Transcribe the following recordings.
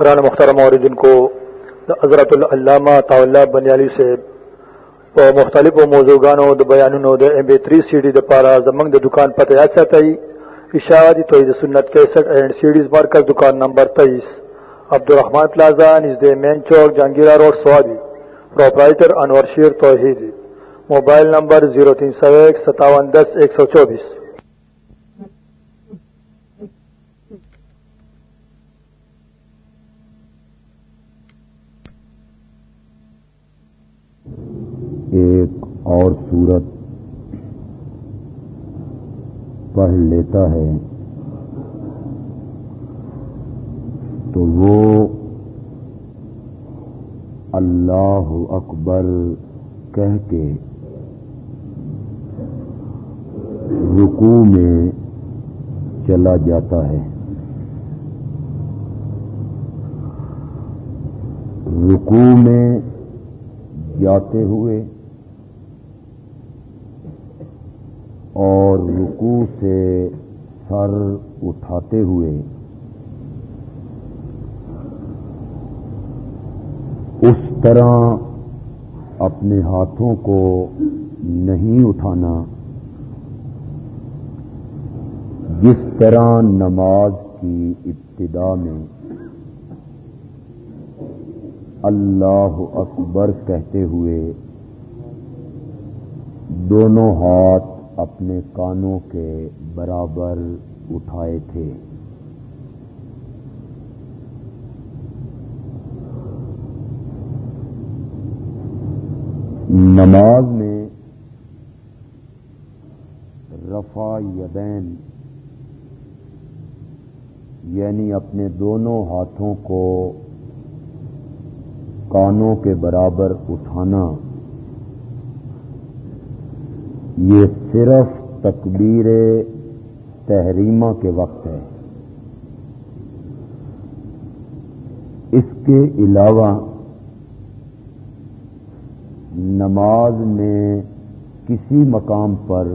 گران مختار موردن کو حضرت العلامہ طاولہ بنیالی سے په مختلفو موضوعګانو د بیانونو د ام بي 3 سي ډي د پاره زمنګ د دکان پته یا ساتي اشاعتی توحید سنت 61 اینڈ سیډیز مرکز دکان نمبر 23 عبدالرحمن پلازا نزد مین چوک جنگیرہ road Swabi proprietor Anwar Sher Tauheed mobile number 03015710124 ایک اور صورت پڑھ لیتا ہے تو وہ اللہ اکبر کہہ کے رکو میں چلا جاتا ہے۔ رکو میں جاتے ہوئے اور رکو سے سر اٹھاتے ہوئے اس طرح اپنے ہاتھوں کو نہیں اٹھانا، جس طرح نماز کی ابتدا میں اللہ اکبر کہتے ہوئے، دونوں ہاتھ اپنے کانوں کے برابر اٹھائے تھے۔ نماز میں رفع یدین یعنی اپنے دونوں ہاتھوں کو کانوں کے برابر اٹھانا۔ یہ صرف تکبیر تحریمہ کے وقت ہے۔ اس کے علاوہ نماز میں کسی مقام پر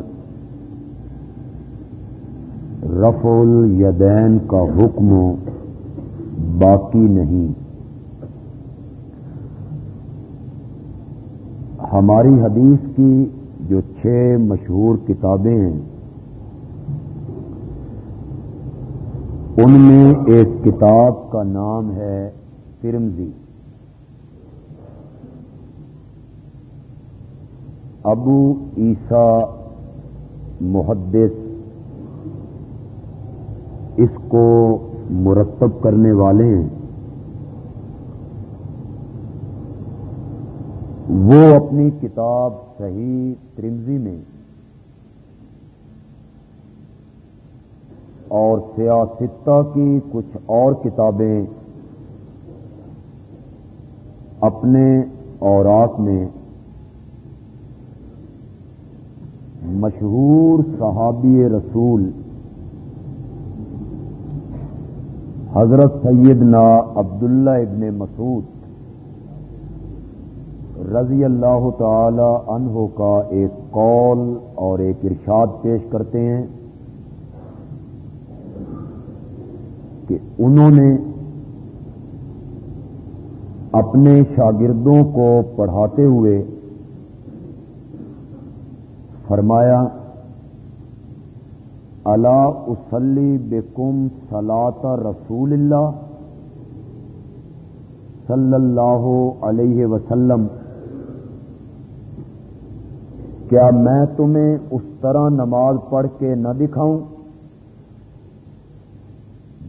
رف الیدین کا حکم باقی نہیں۔ ہماری حدیث کی جو چھ مشہور کتابیں ہیں، ان میں ایک کتاب کا نام ہے ترمزی ابو عیسا محدث، اس کو مرتب کرنے والے ہیں۔ وہ اپنی کتاب صحیح ترمزی میں اور سیاستہ کی کچھ اور کتابیں اپنے اوراق میں مشہور صحابی رسول حضرت سیدنا عبداللہ ابن مسعود رضی اللہ تعالی عنہ کا ایک قول اور ایک ارشاد پیش کرتے ہیں کہ انہوں نے اپنے شاگردوں کو پڑھاتے ہوئے فرمایا اللہ اسلی بکم سلاط رسول اللہ صلی اللہ علیہ وسلم کیا میں تمہیں اس طرح نماز پڑھ کے نہ دکھاؤں؟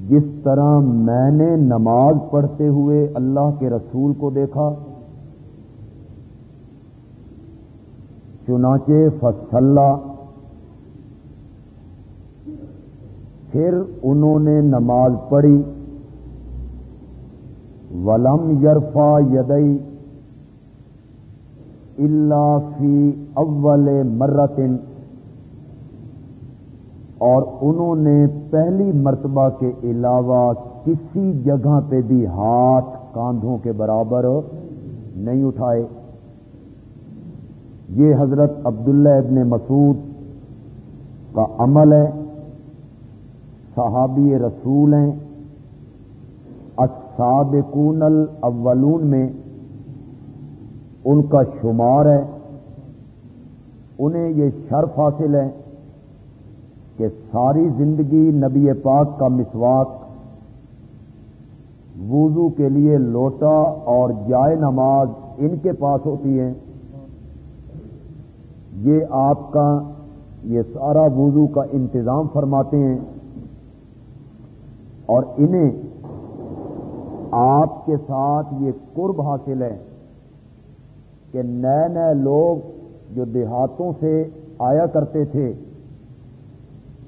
جس طرح میں نے نماز پڑھتے ہوئے اللہ کے رسول کو دیکھا، چنانچہ فصلہ، پھر انہوں نے نماز پڑھی، ولم یرفا یدئی اللہ فی اول مرتن اور انہوں نے پہلی مرتبہ کے علاوہ کسی جگہ پہ بھی ہاتھ کاندھوں کے برابر نہیں اٹھائے. یہ حضرت عبداللہ ابن مسعود کا عمل ہے. صحابی رسول ہیں. السابقون الاولون میں ان کا شمار ہے، انہیں یہ شرف حاصل ہے کہ ساری زندگی نبی پاک کا مسواک وضو کے لیے لوٹا اور جائے نماز ان کے پاس ہوتی ہے۔ یہ آپ کا، یہ سارا وضو کا انتظام فرماتے ہیں اور انہیں آپ کے ساتھ یہ قرب حاصل ہے۔ کہ نئے نئے لوگ جو دیہاتوں سے آیا کرتے تھے،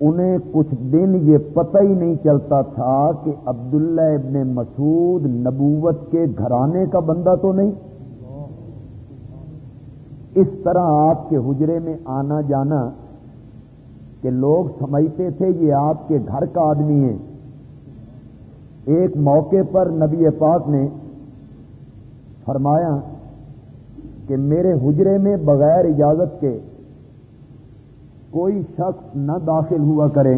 انہیں کچھ دن یہ پتہ ہی نہیں چلتا تھا کہ عبداللہ ابن مسعود نبوت کے گھرانے کا بندہ تو نہیں۔ اس طرح آپ کے حجرے میں آنا جانا کہ لوگ سمجھتے تھے یہ آپ کے گھر کا آدمی ہے۔ ایک موقع پر نبی پاک نے فرمایا کہ میرے حجرے میں بغیر اجازت کے کوئی شخص نہ داخل ہوا کرے۔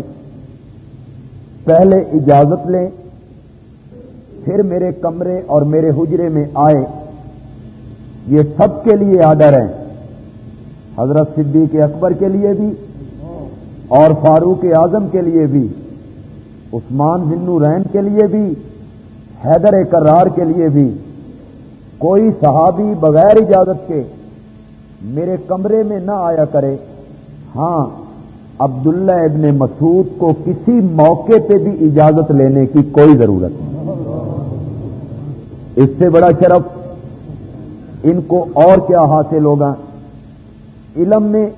پہلے اجازت لیں، پھر میرے کمرے اور میرے حجرے میں آئے یہ سب کے لیے آڈر ہے حضرت صدیق اکبر کے لیے بھی اور فاروق اعظم کے لیے بھی، عثمان ذنو رین کے لیے بھی، حیدر کرار کے لیے بھی۔ کوئی صحابی بغیر اجازت کے میرے کمرے میں نہ آیا کرے ہاں عبداللہ ابن مسعود کو کسی موقع پہ بھی اجازت لینے کی کوئی ضرورت نہیں۔ اس سے بڑا شرف ان کو اور کیا حاصل ہوگا۔ علم میں،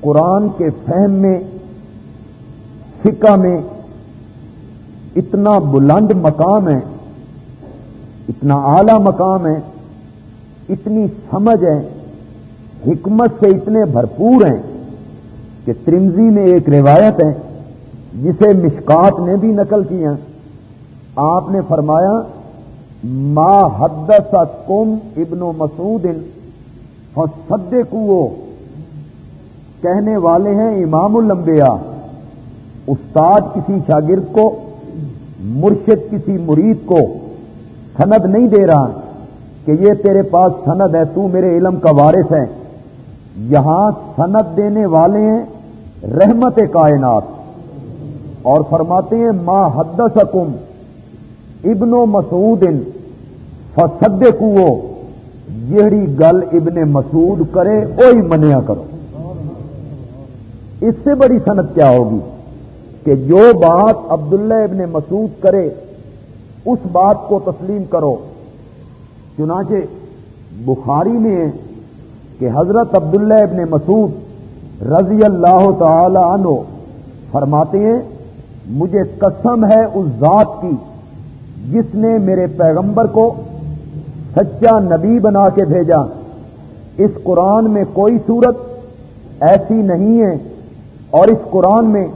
قرآن کے فہم میں، فقہ میں، اتنا بلند مقام ہے۔ اتنا اعلی مقام ہے، اتنی سمجھ ہے، حکمت سے اتنے بھرپور ہیں کہ ترمزی میں ایک روایت ہے، جسے مشکات نے بھی نقل کیا آپ نے فرمایا، ما حدث کم ابن و مسعود سدے کو کہنے والے ہیں امام الانبیاء، استاد کسی شاگرد کو، مرشد کسی مرید کو۔ سند نہیں دے رہا کہ یہ تیرے پاس سند ہے، تو میرے علم کا وارث ہے یہاں سند دینے والے ہیں رحمت کائنات۔ اور فرماتے ہیں، ما حد سکم ابن و مسعود فسد کو جہی گل ابن مسعود کرے وہی منیا کرو۔ اس سے بڑی صنعت کیا ہوگی کہ جو بات عبداللہ ابن مسعود کرے اس بات کو تسلیم کرو۔ چنانچہ بخاری میں کہ حضرت عبداللہ ابن مسعود رضی اللہ تعالی عنہ فرماتے ہیں، مجھے قسم ہے اس ذات کی جس نے میرے پیغمبر کو سچا نبی بنا کے بھیجا۔ اس قرآن میں کوئی صورت ایسی نہیں ہے اور اس قرآن میں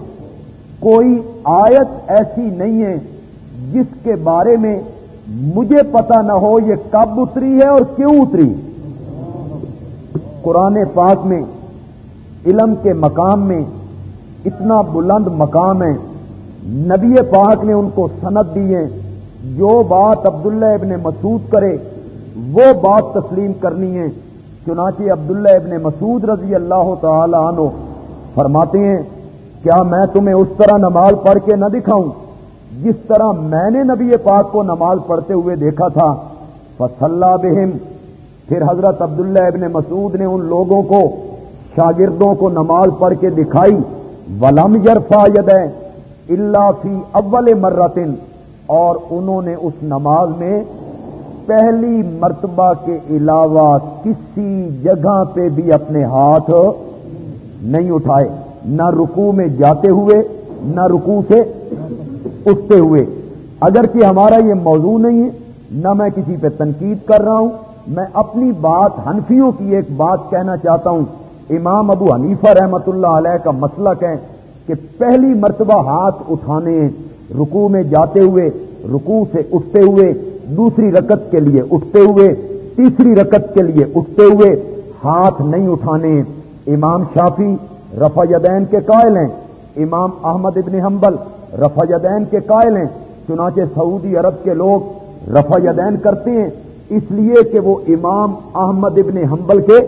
کوئی آیت ایسی نہیں ہے جس کے بارے میں مجھے پتا نہ ہو یہ کب اتری ہے اور کیوں اتری۔ قرآن پاک میں علم کے مقام میں اتنا بلند مقام ہے۔ نبی پاک نے ان کو سند دی ہے جو بات عبداللہ ابن مسعود کرے، وہ بات تسلیم کرنی ہے۔ چنانچہ عبداللہ ابن مسعود رضی اللہ تعالی عنہ فرماتے ہیں، کیا میں تمہیں اس طرح نماز پڑھ کے نہ دکھاؤں؟ جس طرح میں نے نبی پاک کو نماز پڑھتے ہوئے دیکھا تھا فصلہ بہم پھر حضرت عبداللہ ابن مسعود نے ان لوگوں کو، شاگردوں کو نماز پڑھ کے دکھائی، ولم یرفا ید اللہ فی اول مرتن اور انہوں نے اس نماز میں پہلی مرتبہ کے علاوہ کسی جگہ پہ بھی اپنے ہاتھ نہیں اٹھائے، نہ رکو میں جاتے ہوئے، نہ رکو سے اٹھتے ہوئے۔ اگر کہ ہمارا یہ موضوع نہیں ہے، نہ میں کسی پہ تنقید کر رہا ہوں، میں اپنی بات حنفیوں کی ایک بات کہنا چاہتا ہوں۔ امام ابو حنیفہ رحمت اللہ علیہ کا مسلک ہے کہ پہلی مرتبہ ہاتھ اٹھانے رکو میں جاتے ہوئے رکو سے اٹھتے ہوئے، دوسری رکت کے لیے اٹھتے ہوئے، تیسری رکت کے لیے اٹھتے ہوئے ہاتھ نہیں اٹھانے۔ امام شافی رفا یدین کے قائل ہیں۔ امام احمد ابن حنبل رفا یدین کے قائل ہیں، چنانچہ سعودی عرب کے لوگ رفع یدین کرتے ہیں، اس لیے کہ وہ امام احمد ابن حنبل کے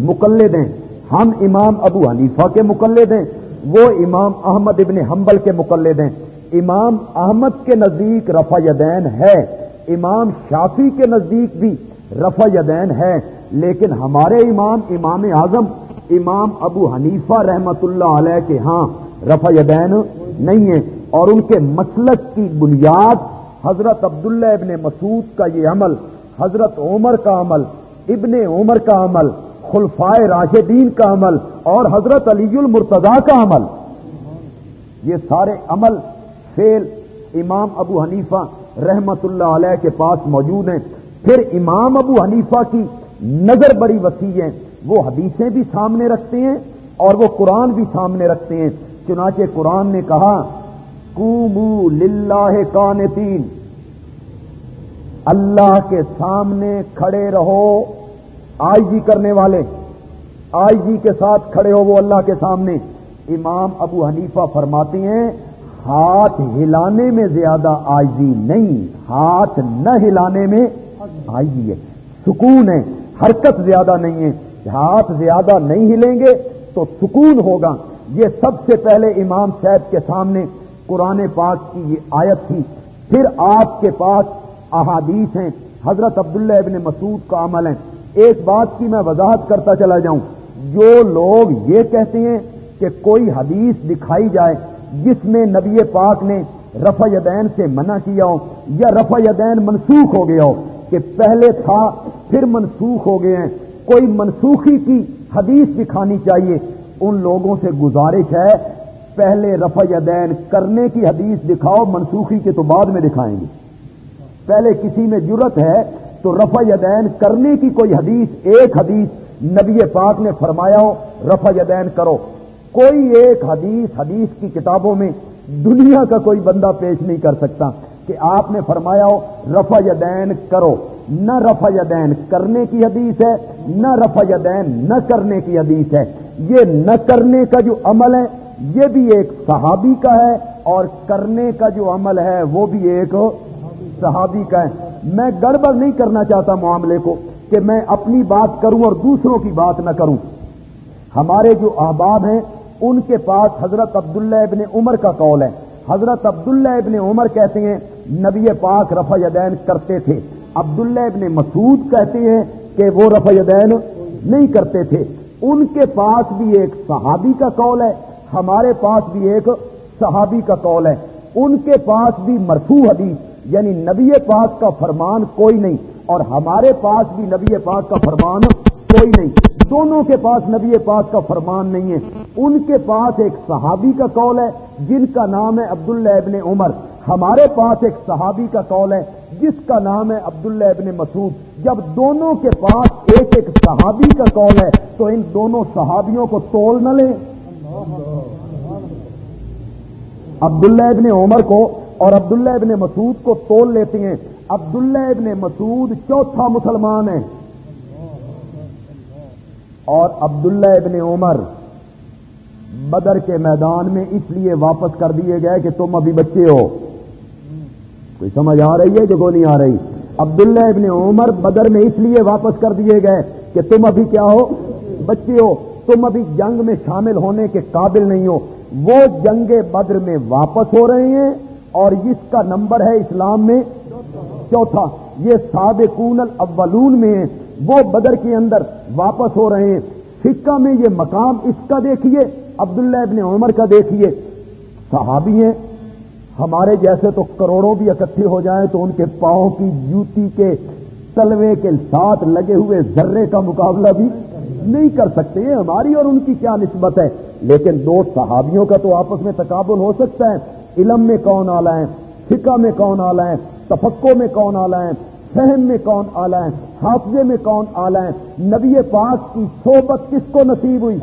مقلد ہیں۔ ہم امام ابو حنیفہ کے مقلد ہیں، وہ امام احمد ابن حنبل کے مقلد ہیں۔ امام احمد کے نزدیک رفع یدین ہے، امام شافی کے نزدیک بھی رفع یدین ہے۔ لیکن ہمارے امام امام اعظم، امام ابو حنیفہ رحمت اللہ علیہ کے ہاں رفع یدین نہیں ہے اور ان کے مسلک کی بنیاد حضرت عبداللہ ابن مسعود کا یہ عمل، حضرت عمر کا عمل، ابن عمر کا عمل، خلفائے راشدین کا عمل اور حضرت علی المرتضی کا عمل۔ یہ سارے عمل فیل امام ابو حنیفہ رحمت اللہ علیہ کے پاس موجود ہیں۔ پھر امام ابو حنیفہ کی نظر بڑی وسیع ہے وہ حدیثیں بھی سامنے رکھتے ہیں اور وہ قرآن بھی سامنے رکھتے ہیں۔ چنانچہ قرآن نے کہا کومو للہ کانتین اللہ کے سامنے کھڑے رہو، آئی جی کرنے والے، آئی جی کے ساتھ کھڑے ہو وہ اللہ کے سامنے۔ امام ابو حنیفہ فرماتے ہیں، ہاتھ ہلانے میں زیادہ آئی جی نہیں، ہاتھ نہ ہلانے میں آئی جی ہے۔ سکون ہے، حرکت زیادہ نہیں ہے۔ ہاتھ زیادہ نہیں ہلیں گے تو سکون ہوگا۔ یہ سب سے پہلے امام صاحب کے سامنے قرآن پاک کی یہ آیت تھی۔ پھر آپ کے پاس احادیث ہیں۔ حضرت عبداللہ ابن مسعود کا عمل ہے۔ ایک بات کی میں وضاحت کرتا چلا جاؤں۔ جو لوگ یہ کہتے ہیں کہ کوئی حدیث دکھائی جائے جس میں نبی پاک نے رفع یدین سے منع کیا ہو یا رفع یدین منسوخ ہو گیا ہو کہ پہلے تھا، پھر منسوخ ہو گئے ہیں۔ کوئی منسوخی کی حدیث دکھانی چاہیے۔ ان لوگوں سے گزارش ہے، پہلے رفع یدین کرنے کی حدیث دکھاؤ، منسوخی کے تو بعد میں دکھائیں گے۔ پہلے کسی میں جرت ہے تو رفع یدین کرنے کی کوئی حدیث، ایک حدیث نبی پاک نے فرمایا ہو، رفع یدین کرو۔ کوئی ایک حدیث حدیث کی کتابوں میں دنیا کا کوئی بندہ پیش نہیں کر سکتا کہ آپ نے فرمایا ہو، رفع یدین کرو۔ نہ رفع یدین کرنے کی حدیث ہے، نہ رفع یدین نہ کرنے کی حدیث ہے۔ یہ نہ کرنے کا جو عمل ہے، یہ بھی ایک صحابی کا ہے اور کرنے کا جو عمل ہے، وہ بھی ایک صحابی کا ہے۔ میں گڑبڑ نہیں کرنا چاہتا معاملے کو کہ میں اپنی بات کروں اور دوسروں کی بات نہ کروں۔ ہمارے جو احباب ہیں، ان کے پاس حضرت عبداللہ ابن عمر کا قول ہے۔ حضرت عبداللہ ابن عمر کہتے ہیں، نبی پاک رفع یدین کرتے تھے۔ عبداللہ ابن مسعود کہتے ہیں کہ وہ رفع یدین نہیں کرتے تھے۔ ان کے پاس بھی ایک صحابی کا قول ہے، ہمارے پاس بھی ایک صحابی کا قول ہے۔ ان کے پاس بھی مرفوع حدیث یعنی نبی پاک کا فرمان کوئی نہیں، اور ہمارے پاس بھی نبی پاک کا فرمان کوئی نہیں۔ دونوں کے پاس نبی پاک کا فرمان نہیں ہے۔ ان کے پاس ایک صحابی کا قول ہے، جن کا نام ہے عبداللہ ابن عمر۔ ہمارے پاس ایک صحابی کا قول ہے جس کا نام ہے عبداللہ ابن مسعود، جب دونوں کے پاس ایک ایک صحابی کا قول ہے، تو ان دونوں صحابیوں کو تول نہ لیں۔ عبداللہ ابن عمر کو اور عبداللہ ابن مسعود کو تول لیتے ہیں۔ عبداللہ ابن مسعود چوتھا مسلمان ہے۔ اور عبداللہ ابن عمر بدر کے میدان میں اس لیے واپس کر دیے گئے کہ تم ابھی بچے ہو۔ کوئی سمجھ آ رہی ہے جو کو نہیں آ رہی؟ عبداللہ ابن عمر بدر میں اس لیے واپس کر دیے گئے کہ تم ابھی کیا ہو؟ بچے ہو تم ابھی جنگ میں شامل ہونے کے قابل نہیں ہو۔ وہ جنگ بدر میں واپس ہو رہے ہیں اور اس کا نمبر ہے اسلام میں چوتھا۔ یہ سابقون الاولون میں وہ بدر کے اندر واپس ہو رہے ہیں۔ فکا میں یہ مقام اس کا دیکھیے، عبداللہ ابن عمر کا دیکھیے۔ صحابی ہیں۔ ہمارے جیسے تو کروڑوں بھی اکٹھے ہو جائیں تو ان کے پاؤں کی جوتی کے تلوے کے ساتھ لگے ہوئے ذرے کا مقابلہ بھی نہیں کر سکتے ہماری اور ان کی کیا نسبت ہے؟ لیکن دو صحابیوں کا تو آپس میں تقابل ہو سکتا ہے۔ علم میں کون آلہ ہے فقہ میں کون آلہ ہے تفقوں میں کون آلہ ہے فہم میں کون آلہ ہے حافظے میں کون آلہ ہے نبی پاک کی صحبت کس کو نصیب ہوئی؟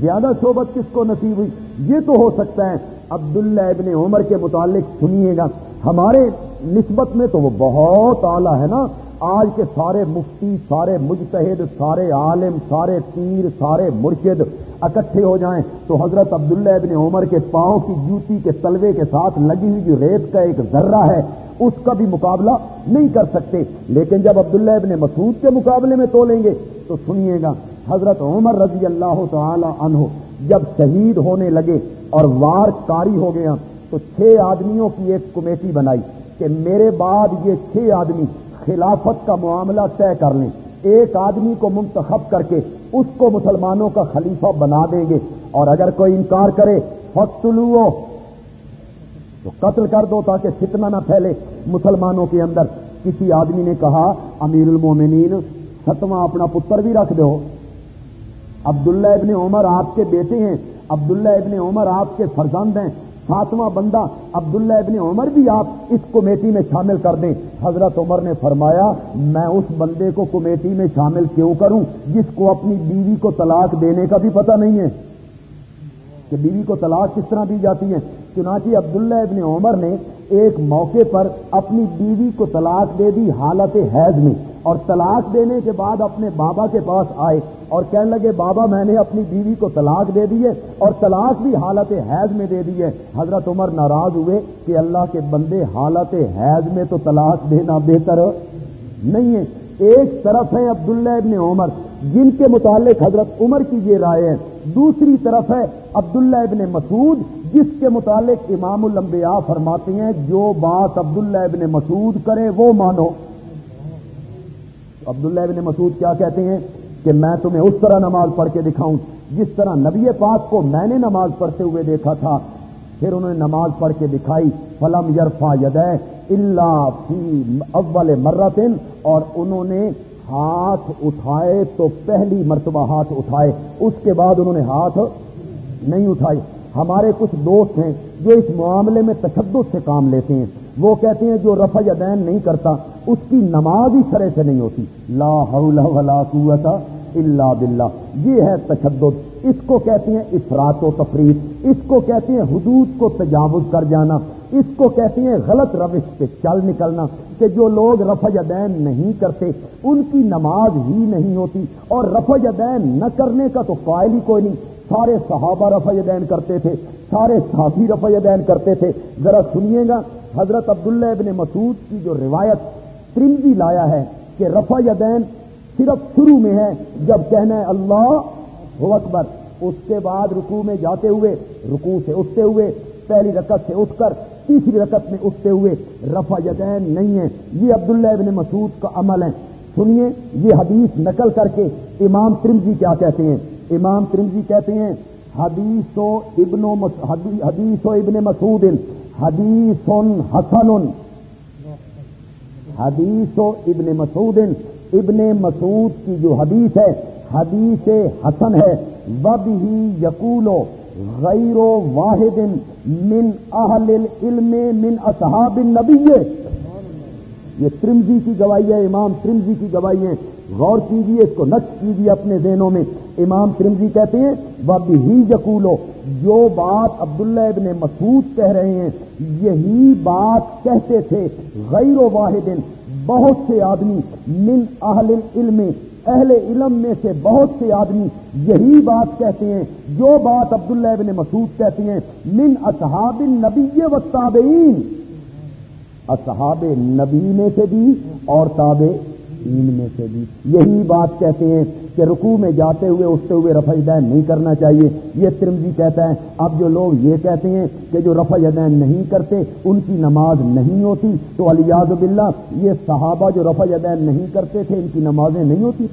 زیادہ صحبت کس کو نصیب ہوئی؟ یہ تو ہو سکتا ہے۔ عبداللہ ابن عمر کے متعلق سنیے گا۔ ہمارے نسبت میں تو وہ بہت اعلیٰ ہے نا۔ آج کے سارے مفتی، سارے مجتہد، سارے عالم، سارے پیر، سارے مرشد اکٹھے ہو جائیں تو حضرت عبداللہ ابن عمر کے پاؤں کی جوتی کے تلوے کے ساتھ لگی ہوئی جو ریت کا ایک ذرہ ہے، اس کا بھی مقابلہ نہیں کر سکتے۔ لیکن جب عبداللہ ابن مسعود کے مقابلے میں تولیں گے تو سنیے گا، حضرت عمر رضی اللہ تعالی عنہ جب شہید ہونے لگے اور وار کاری ہو گیا تو چھ آدمیوں کی ایک کمیٹی بنائی کہ میرے بعد یہ چھ آدمی خلافت کا معاملہ طے کر لیں۔ ایک آدمی کو منتخب کر کے اس کو مسلمانوں کا خلیفہ بنا دیں گے۔ اور اگر کوئی انکار کرے فتلو تو قتل کر دو تاکہ فتنہ نہ پھیلے مسلمانوں کے اندر۔ کسی آدمی نے کہا، امیر المومنین، ستواں اپنا پتر بھی رکھ دو۔ عبداللہ ابن عمر آپ کے بیٹے ہیں عبداللہ ابن عمر آپ کے فرزند ہیں ساتواں بندہ عبداللہ ابن عمر بھی آپ اس کمیٹی میں شامل کر دیں۔ حضرت عمر نے فرمایا، میں اس بندے کو کمیٹی میں شامل کیوں کروں؟ جس کو اپنی بیوی کو طلاق دینے کا بھی پتہ نہیں ہے۔ کہ بیوی کو طلاق کس طرح دی جاتی ہے؟ چنانچہ عبداللہ ابن عمر نے ایک موقع پر اپنی بیوی کو طلاق دے دی حالت حیض میں۔ اور طلاق دینے کے بعد اپنے بابا کے پاس آئے اور کہنے لگے، بابا میں نے اپنی بیوی کو طلاق دے دی ہے اور طلاق بھی حالت حیض میں دے دی ہے۔ حضرت عمر ناراض ہوئے کہ اللہ کے بندے حالت حیض میں تو طلاق دینا بہتر نہیں ہے۔ ایک طرف ہے عبداللہ ابن عمر، جن کے متعلق حضرت عمر کی یہ رائے ہے۔ دوسری طرف ہے عبداللہ ابن مسعود، جس کے متعلق امام الانبیاء فرماتے ہیں، جو بات عبداللہ ابن مسعود کرے وہ مانو۔ عبداللہ ابن مسعود کیا کہتے ہیں کہ میں تمہیں اس طرح نماز پڑھ کے دکھاؤں، جس طرح نبی پاک کو میں نے نماز پڑھتے ہوئے دیکھا تھا، پھر انہوں نے نماز پڑھ کے دکھائی، فلم یرفا ید اللہ فی اول مرتن اور انہوں نے ہاتھ اٹھائے تو پہلی مرتبہ ہاتھ اٹھائے، اس کے بعد انہوں نے ہاتھ نہیں اٹھائی ہمارے کچھ دوست ہیں جو اس معاملے میں تشدد سے کام لیتے ہیں، وہ کہتے ہیں جو رفع یدین نہیں کرتا اس کی نماز ہی سرے سے نہیں ہوتی۔ لا حول ولا قوت الا باللہ۔ یہ ہے تشدد۔ اس کو کہتے ہیں افراد و تفریح اس کو کہتے ہیں حدود کو تجاوز کر جانا۔ اس کو کہتے ہیں غلط روش پہ چل نکلنا کہ جو لوگ رفع یدین نہیں کرتے، ان کی نماز ہی نہیں ہوتی۔ اور رفع یدین نہ کرنے کا تو فائل ہی کوئی نہیں۔ سارے صحابہ رفع یدین کرتے تھے، سارے ساتھی رفع یدین کرتے تھے۔ ذرا سنیے گا حضرت عبداللہ ابن مسعود کی جو روایت ترمزی لایا ہے کہ رفع یدین صرف شروع میں ہے، جب کہنا ہے اللہ اکبر، اس کے بعد رکوع میں جاتے ہوئے، رکوع سے اٹھتے ہوئے، پہلی رکعت سے اٹھ کر، تیسری رکعت میں اٹھتے ہوئے، رفع یدین نہیں ہے۔ یہ عبداللہ ابن مسعود کا عمل ہے۔ سنیے، یہ حدیث نقل کر کے امام ترمزی کیا کہتے ہیں؟ امام ترمزی کہتے ہیں، حدیث و ابن حدیث و ابن مسعود، حدیث حسن حدیث و ابن مسعود ابن مسعود کی جو حدیث ہے، حدیث حسن ہے وب ہی یقول غیر و واحد من اہل علم من اصحاب النبی۔ یہ ترمزی کی گواہی ہے، امام ترمزی کی گواہی ہے۔ غور کیجیے اس کو نقش کیجیے اپنے ذہنوں میں۔ امام ترمزی کہتے ہیں وب ہی یقولو جو بات عبداللہ ابن مسعود کہہ رہے ہیں یہی بات کہتے تھے غیر و واحد بہت سے آدمی، من اہل علم اہل علم میں سے بہت سے آدمی یہی بات کہتے ہیں، جو بات عبداللہ ابن مسعود کہتے ہیں، من اصحاب النبی و تابعین اصحاب نبی میں سے بھی اور تابعین میں سے بھی۔ یہی بات کہتے ہیں کہ رکوع میں جاتے ہوئے اٹھتے ہوئے رفع دین نہیں کرنا چاہیے۔ یہ ترمزی کہتا ہے۔ اب جو لوگ یہ کہتے ہیں کہ جو رفع دین نہیں کرتے، ان کی نماز نہیں ہوتی، تو علیاز باللہ، یہ صحابہ جو رفع دین نہیں کرتے تھے، ان کی نمازیں نہیں ہوتی۔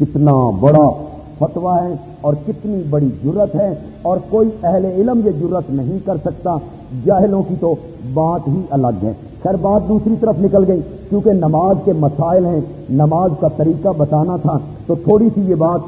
کتنا بڑا فتوا ہے اور کتنی بڑی جرت ہے۔ اور کوئی اہل علم یہ جرت نہیں کر سکتا۔ جاہلوں کی تو بات ہی الگ ہے۔ خیر بات دوسری طرف نکل گئی۔ کیونکہ نماز کے مسائل ہیں، نماز کا طریقہ بتانا تھا، تو تھوڑی سی یہ بات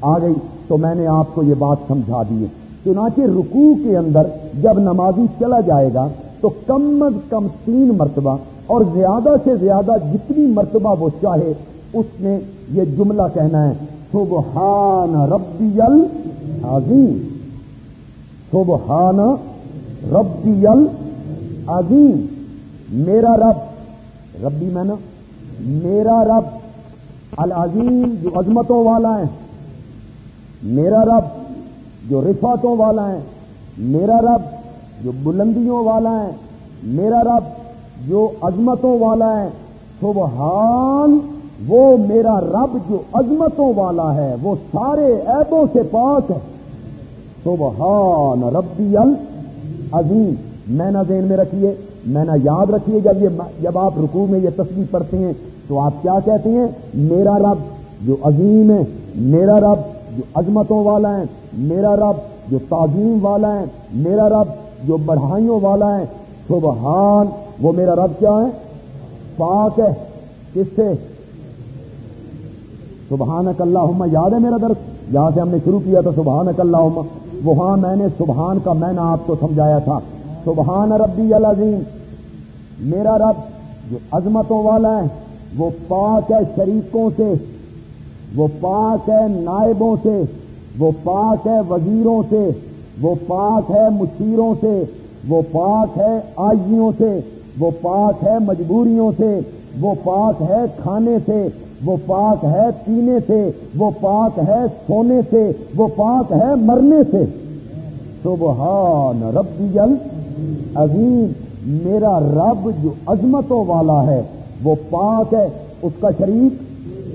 آ گئی، تو میں نے آپ کو یہ بات سمجھا دی ہے۔ چنانچہ رکوع کے اندر جب نمازی چلا جائے گا، تو کم از کم تین مرتبہ اور زیادہ سے زیادہ جتنی مرتبہ وہ چاہے، اس نے یہ جملہ کہنا ہے، سبحان ربی العظیم۔ سبحان ربی العظیم۔ میرا رب، ربی میں نا، میرا رب العظیم جو عظمتوں والا ہے، میرا رب جو رفاتوں والا ہے، میرا رب جو بلندیوں والا ہے، میرا رب جو عظمتوں والا ہے، سبحان، وہ میرا رب جو عظمتوں والا ہے، وہ سارے عیبوں سے پاک ہے۔ سبحان ربی العظیم میں نہ ذہن میں رکھیے میں نہ یاد رکھیے، جب یہ جب آپ رکوع میں یہ تصویر پڑھتے ہیں، تو آپ کیا کہتے ہیں؟ میرا رب جو عظیم ہے، میرا رب جو عظمتوں والا ہے، میرا رب جو تعظیم والا ہے، میرا رب جو بڑھائیوں والا ہے۔ سبحان، وہ میرا رب کیا ہے؟ پاک ہے۔ کس سے؟ سبحان اللہ یاد ہے میرا درد جہاں سے ہم نے شروع کیا تھا سبحان اللہ وہاں میں نے سبحان کا میں نے آپ کو سمجھایا تھا۔ سبحان ربی العظیم۔ میرا رب جو عظمتوں والا ہے وہ پاک ہے شریکوں سے وہ پاک ہے نائبوں سے وہ پاک ہے وزیروں سے وہ پاک ہے مشیروں سے وہ پاک ہے آئیوں سے وہ پاک ہے مجبوریوں سے وہ پاک ہے کھانے سے وہ پاک ہے پینے سے وہ پاک ہے سونے سے وہ پاک ہے مرنے سے سبحان ربی عظیم میرا رب جو عظمتوں والا ہے، وہ پاک ہے، اس کا شریک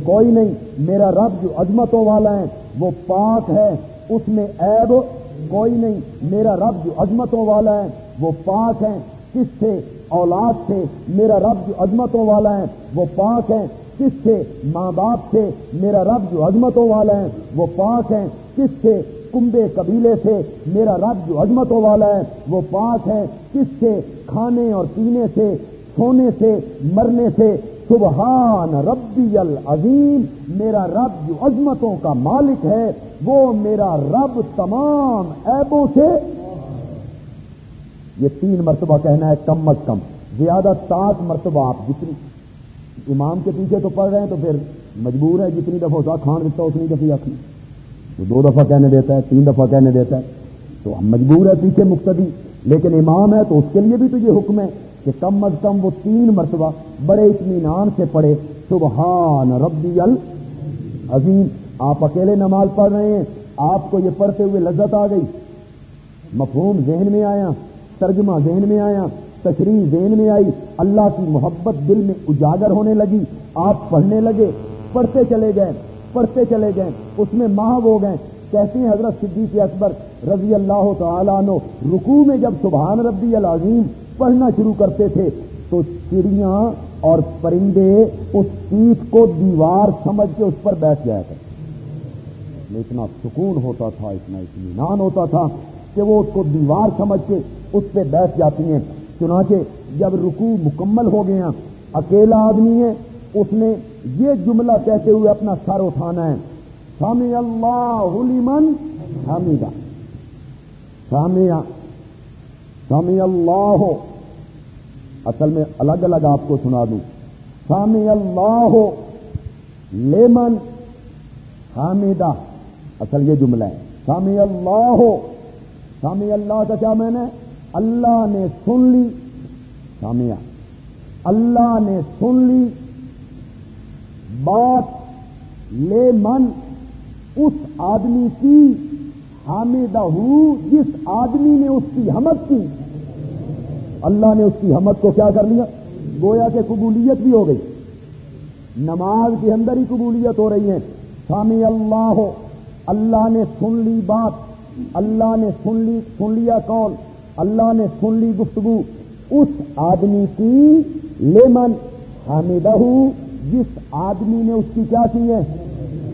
کوئی نہیں۔ میرا رب جو عظمتوں والا ہے، وہ پاک ہے، اس میں عیب کوئی نہیں۔ میرا رب جو عظمتوں والا ہے، وہ پاک ہے۔ کس سے؟ اولاد سے۔ میرا رب جو عظمتوں والا ہے، وہ پاک ہے۔ کس سے؟ ماں باپ سے۔ میرا رب جو عظمتوں والا ہے، وہ پاک ہے۔ کس سے؟ کنبے قبیلے سے میرا رب جو عظمتوں والا ہے، وہ پاک ہے۔ کس سے؟ کھانے اور پینے سے، سونے سے، مرنے سے۔ سبحان ربی العظیم، میرا رب جو عظمتوں کا مالک ہے، وہ میرا رب تمام ایبوں سے۔ یہ تین مرتبہ کہنا ہے، کم از کم۔ زیادہ سات مرتبہ آپ جتنی امام کے پیچھے تو پڑھ رہے ہیں تو پھر مجبور ہے، جتنی دفعہ ہوتا کھان دیتا اتنی دفعہ آخری وہ دو دفعہ کہنے دیتا ہے، تین دفعہ کہنے دیتا ہے۔ تو ہم مجبور ہے پیچھے مقتدی، لیکن امام ہے تو اس کے لیے بھی تو یہ حکم ہے کہ کم از کم وہ تین مرتبہ بڑے اطمینان سے پڑھے۔ سبحان ربی العظیم، آپ اکیلے نماز پڑھ رہے ہیں، آپ کو یہ پڑھتے ہوئے لذت آ گئی۔ مفہوم ذہن میں آیا، ترجمہ ذہن میں آیا، تشریح ذہن میں آئی، اللہ کی محبت دل میں اجاگر ہونے لگی، آپ پڑھنے لگے، پڑھتے چلے گئے۔ پڑھتے چلے گئے، اس میں ماہ ہو گئے۔ کہتے ہیں حضرت صدیق اکبر رضی اللہ تعالیٰ عنہ، رکوع میں جب سبحان ربی العظیم پڑھنا شروع کرتے تھے، تو چڑیاں اور پرندے اس سیٹ کو دیوار سمجھ کے اس پر بیٹھ جایا کرتے اتنا سکون ہوتا تھا، اتنا اطمینان ہوتا تھا کہ وہ اس کو دیوار سمجھ کے اس پہ بیٹھ جاتی ہیں۔ چنانچہ جب رکوع مکمل ہو گیا، اکیلا آدمی ہے، اس نے یہ جملہ کہتے ہوئے اپنا سر اٹھانا ہے۔ سامی اللہ لمن حمیدہ سامی سامی اللہ ہو اصل میں الگ الگ آپ کو سنا دوں۔ سامی اللہ ہو لیمن حامدہ اصل یہ جملہ ہے۔ سامی اللہ ہو سامی اللہ کا کیا میں نے اللہ نے سن لی۔ سامیا اللہ نے سن لی۔ بات لے من اس آدمی کی حامدہ ہوں جس آدمی نے اس کی حمد کی۔ اللہ نے اس کی حمد کو کیا کر لیا؟ گویا کہ قبولیت بھی ہو گئی۔ نماز کے اندر ہی قبولیت ہو رہی ہے۔ سامی اللہ ہو اللہ نے سن لی بات، اللہ نے سن لی، سن لیا کون؟ اللہ نے سن لی گفتگو۔ اس آدمی کی لیمن حامدہ جس آدمی نے اس کی کیا کی ہے؟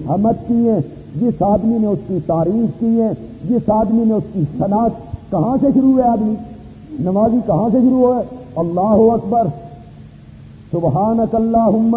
حمد کی ہے۔ جس آدمی نے اس کی تعریف کی ہے۔ جس آدمی نے اس کی صنعت کہاں سے شروع ہے آدمی؟ نمازی کہاں سے شروع ہے اللہ اکبر۔ سبحان اللہ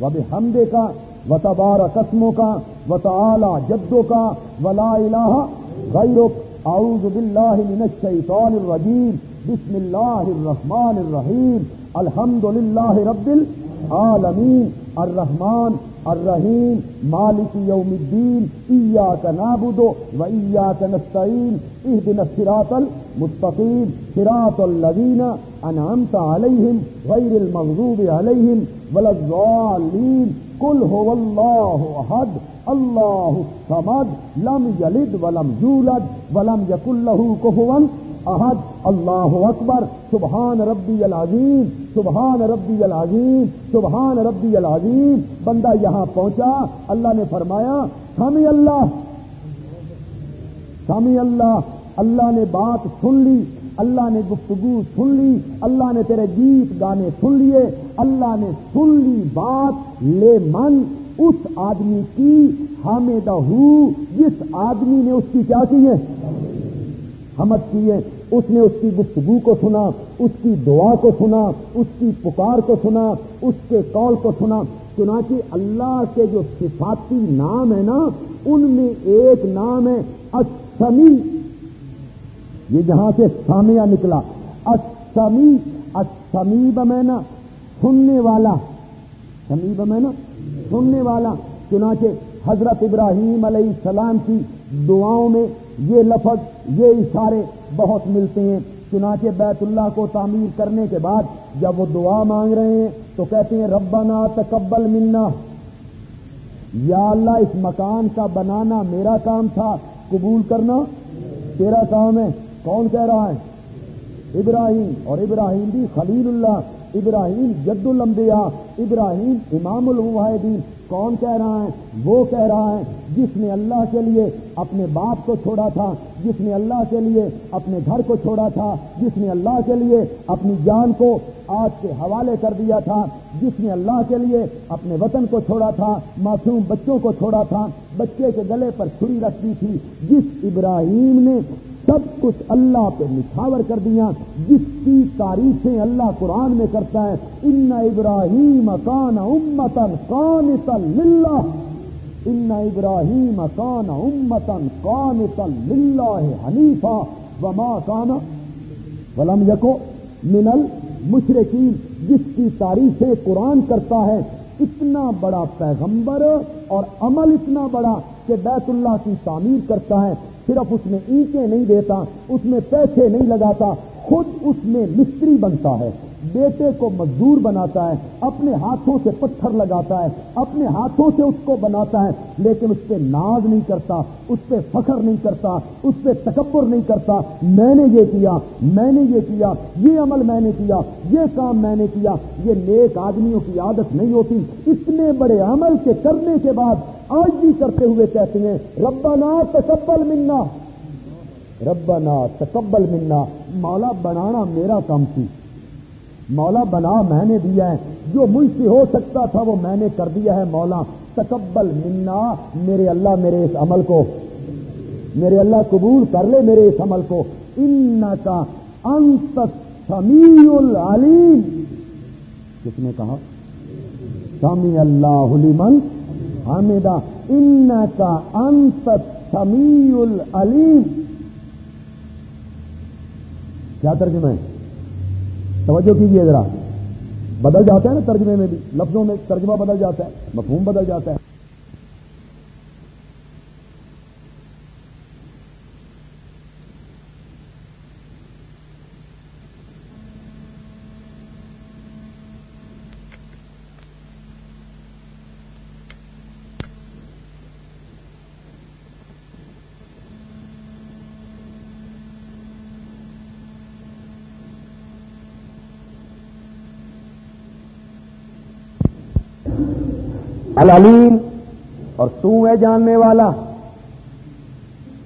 و حمدے کا و تبار قسموں کا و تعلی جدوں کا ولا الہ غیرک۔ اعوذ باللہ من الشیطان الرجیم۔ بسم اللہ الرحمن الرحیم۔ الحمد للہ رب العالمین، الرحمن، الرحیم، مالک یوم الدین، ایاک نعبد و ایاک نستعین، اهدنا الصراط المستقیم، صراط الذین انعمت علیہم غیر المغضوب علیہم ولا الضالین، قل هو اللہ احد، اللہ سمد لم یلد ولم یولد ولم یق اللہ کفون احد، اللہ اکبر، سبحان ربی العظیم، سبحان ربی العظیم، سبحان ربی العظیم، بندہ یہاں پہنچا، اللہ نے فرمایا، سمی اللہ سمی اللہ اللہ نے بات سن لی، اللہ نے گفتگو سن لی، اللہ نے تیرے گیت گانے سن لیے، اللہ نے سن لی بات، لے من، اس آدمی کی حامدہ ہو، جس آدمی نے اس کی کیا کی ہے؟ حمد کی ہے۔ اس نے اس کی گفتگو کو سنا، اس کی دعا کو سنا، اس کی پکار کو سنا، اس کے کال کو سنا۔ چنانچہ اللہ کے جو صفاتی نام ہے نا، ان میں ایک نام ہے اسمی یہ جہاں سے سامیہ نکلا۔ اسمی اسمی بمینا سننے والا۔ سمی بمینا سننے والا۔ چنانچہ حضرت ابراہیم علیہ السلام کی دعاؤں میں یہ لفظ، یہ اشارے بہت ملتے ہیں۔ چنانچہ بیت اللہ کو تعمیر کرنے کے بعد جب وہ دعا مانگ رہے ہیں تو کہتے ہیں، ربنا تقبل منا۔ یا اللہ، اس مکان کا بنانا میرا کام تھا، قبول کرنا تیرا کام ہے۔ کون کہہ رہا ہے؟ ابراہیم۔ اور ابراہیم بھی خلیل اللہ، ابراہیم جد الانبیاء، ابراہیم امام المحدین کون کہہ رہا ہے؟ وہ کہہ رہا ہے، جس نے اللہ کے لیے اپنے باپ کو چھوڑا تھا، جس نے اللہ کے لیے اپنے گھر کو چھوڑا تھا، جس نے اللہ کے لیے اپنی جان کو آج کے حوالے کر دیا تھا، جس نے اللہ کے لیے اپنے وطن کو چھوڑا تھا، معصوم بچوں کو چھوڑا تھا، بچے کے گلے پر چھری رکھ دی تھی، جس ابراہیم نے سب کچھ اللہ پہ نچھاور کر دیا، جس کی تعریفیں اللہ قرآن میں کرتا ہے، ان ابراہیم کان امتن کان للہ، ان ابراہیم کان امتن کان للہ حنیفہ وما کانا ولم یکو منل مشرقین جس کی تعریفیں قرآن کرتا ہے، اتنا بڑا پیغمبر اور عمل اتنا بڑا کہ بیت اللہ کی تعمیر کرتا ہے۔ صرف اس میں اینٹیں نہیں دیتا، اس میں پیسے نہیں لگاتا، خود اس میں مستری بنتا ہے۔ بیٹے کو مزدور بناتا ہے، اپنے ہاتھوں سے پتھر لگاتا ہے، اپنے ہاتھوں سے اس کو بناتا ہے، لیکن اس پہ ناز نہیں کرتا، اس پہ فخر نہیں کرتا، اس پہ تکبر نہیں کرتا۔ میں نے یہ کیا، میں نے یہ کیا، یہ عمل میں نے کیا، یہ کام میں نے کیا۔ یہ نیک آدمیوں کی عادت نہیں ہوتی۔ اتنے بڑے عمل کے کرنے کے بعد آج بھی کرتے ہوئے کہتے ہیں، ربنا تکبل منا۔ ربنا تکبل منا۔ مولا بنانا میرا کام تھی۔ مولا بنا میں نے دیا ہے۔ جو مجھ سے ہو سکتا تھا وہ میں نے کر دیا ہے، مولا۔ تکبل منا، میرے اللہ میرے اس عمل کو۔ میرے اللہ قبول کر لے میرے اس عمل کو۔ ان کا انت سمیع العلیم۔ کس نے کہا؟ سمی اللہ لمن حامدہ ان کا انت سمیع العلیم۔ کیا ترجمہ ہے؟ توجہ کیجیے ذرا۔ بدل جاتا ہے نا ترجمے میں بھی، لفظوں میں ترجمہ بدل جاتا ہے، مفہوم بدل جاتا ہے۔ العلیم، اور تو ہے جاننے والا۔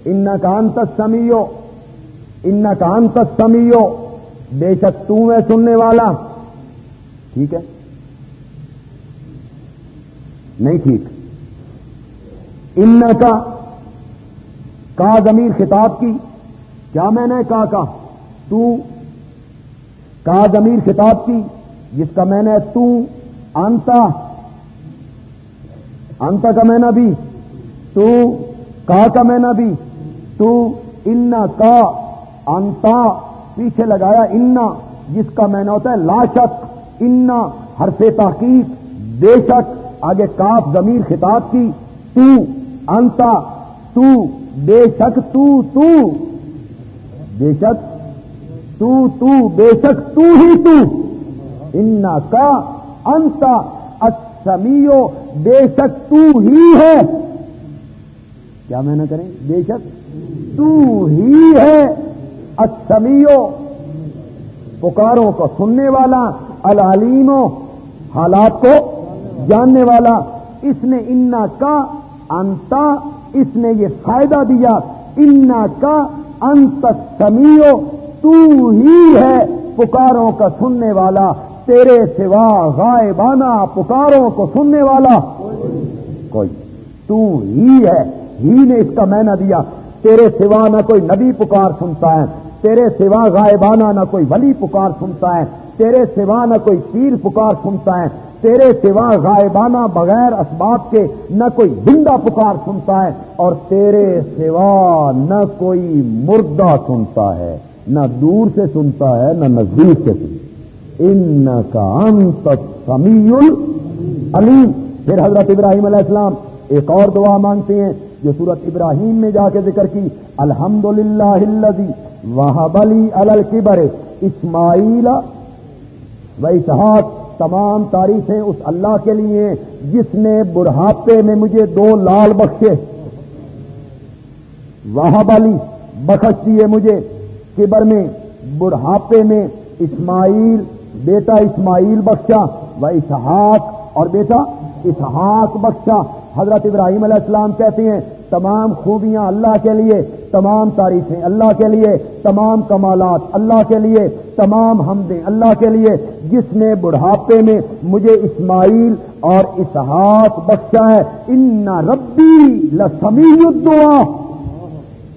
ان کانت سمیو ان کانت سمیو بے شک تو ہے سننے والا۔ ٹھیک ہے؟ نہیں ٹھیک۔ ان کا کا ضمیر خطاب کی۔ کیا میں نے کہا کا؟ تو۔ کا ضمیر خطاب کی، جس کا میں نے تو، انتا انت کا مینا بھی، تو کا کا مینا بھی، تو انا کا، انتا، پیچھے لگایا انا، جس کا مینا ہوتا ہے، لا شک، انا، حرف تحقیق، بے شک، آگے کاف، ضمیر، خطاب کی، تو، انتا، تو، بے شک، تو تو، بے شک، تو تو، بے شک، تو ہی تو، انا کا، انتا اچھا، سمیو، بے شک تو ہی ہے۔ کیا میں نہ کریں؟ بے شک تو ہی ہے۔ اچھمیو پکاروں کو سننے والا العلیمو حالات کو جاننے والا۔ اس نے انا کا، انتا، اس نے یہ فائدہ دیا۔ انا کا انت سمیو تو ہی ہے۔ پکاروں کا سننے والا۔ تیرے سوا غائبانہ پکاروں کو سننے والا کوئی تو ہی ہے۔ ہی نے اس کا مینا دیا۔ تیرے سوا نہ کوئی نبی پکار سنتا ہے۔ تیرے سوا غائبانہ نہ کوئی ولی پکار سنتا ہے۔ تیرے سوا نہ کوئی پیر پکار سنتا ہے۔ تیرے سوا غائبانہ بغیر اسباب کے نہ کوئی زندہ پکار سنتا ہے۔ اور تیرے سوا نہ کوئی مردہ سنتا ہے۔ نہ دور سے سنتا ہے، نہ نزدیک سے سنتا ان کا انت سمیع علیم پھر حضرت ابراہیم علیہ السلام ایک اور دعا مانگتے ہیں جو سورت ابراہیم میں جا کے ذکر کی. الحمد للہ وہاں بلی الکبر اسماعیل و اسحاق. تمام تعریفیں اس اللہ کے لیے جس نے بڑھاپے میں مجھے دو لال بخشے. وہاں بالی بخش دیے مجھے کبر میں، بڑھاپے میں اسماعیل بیٹا اسماعیل بخشا و اسحاق، اور بیٹا اسحاق بخشا۔ حضرت ابراہیم علیہ السلام کہتے ہیں، تمام خوبیاں اللہ کے لیے، تمام تعریفیں اللہ کے لیے، تمام کمالات اللہ کے لیے، تمام حمدیں اللہ کے لیے۔ جس نے بڑھاپے میں مجھے اسماعیل اور اسحاق بخشا ہے، ان ربی لسمی دعا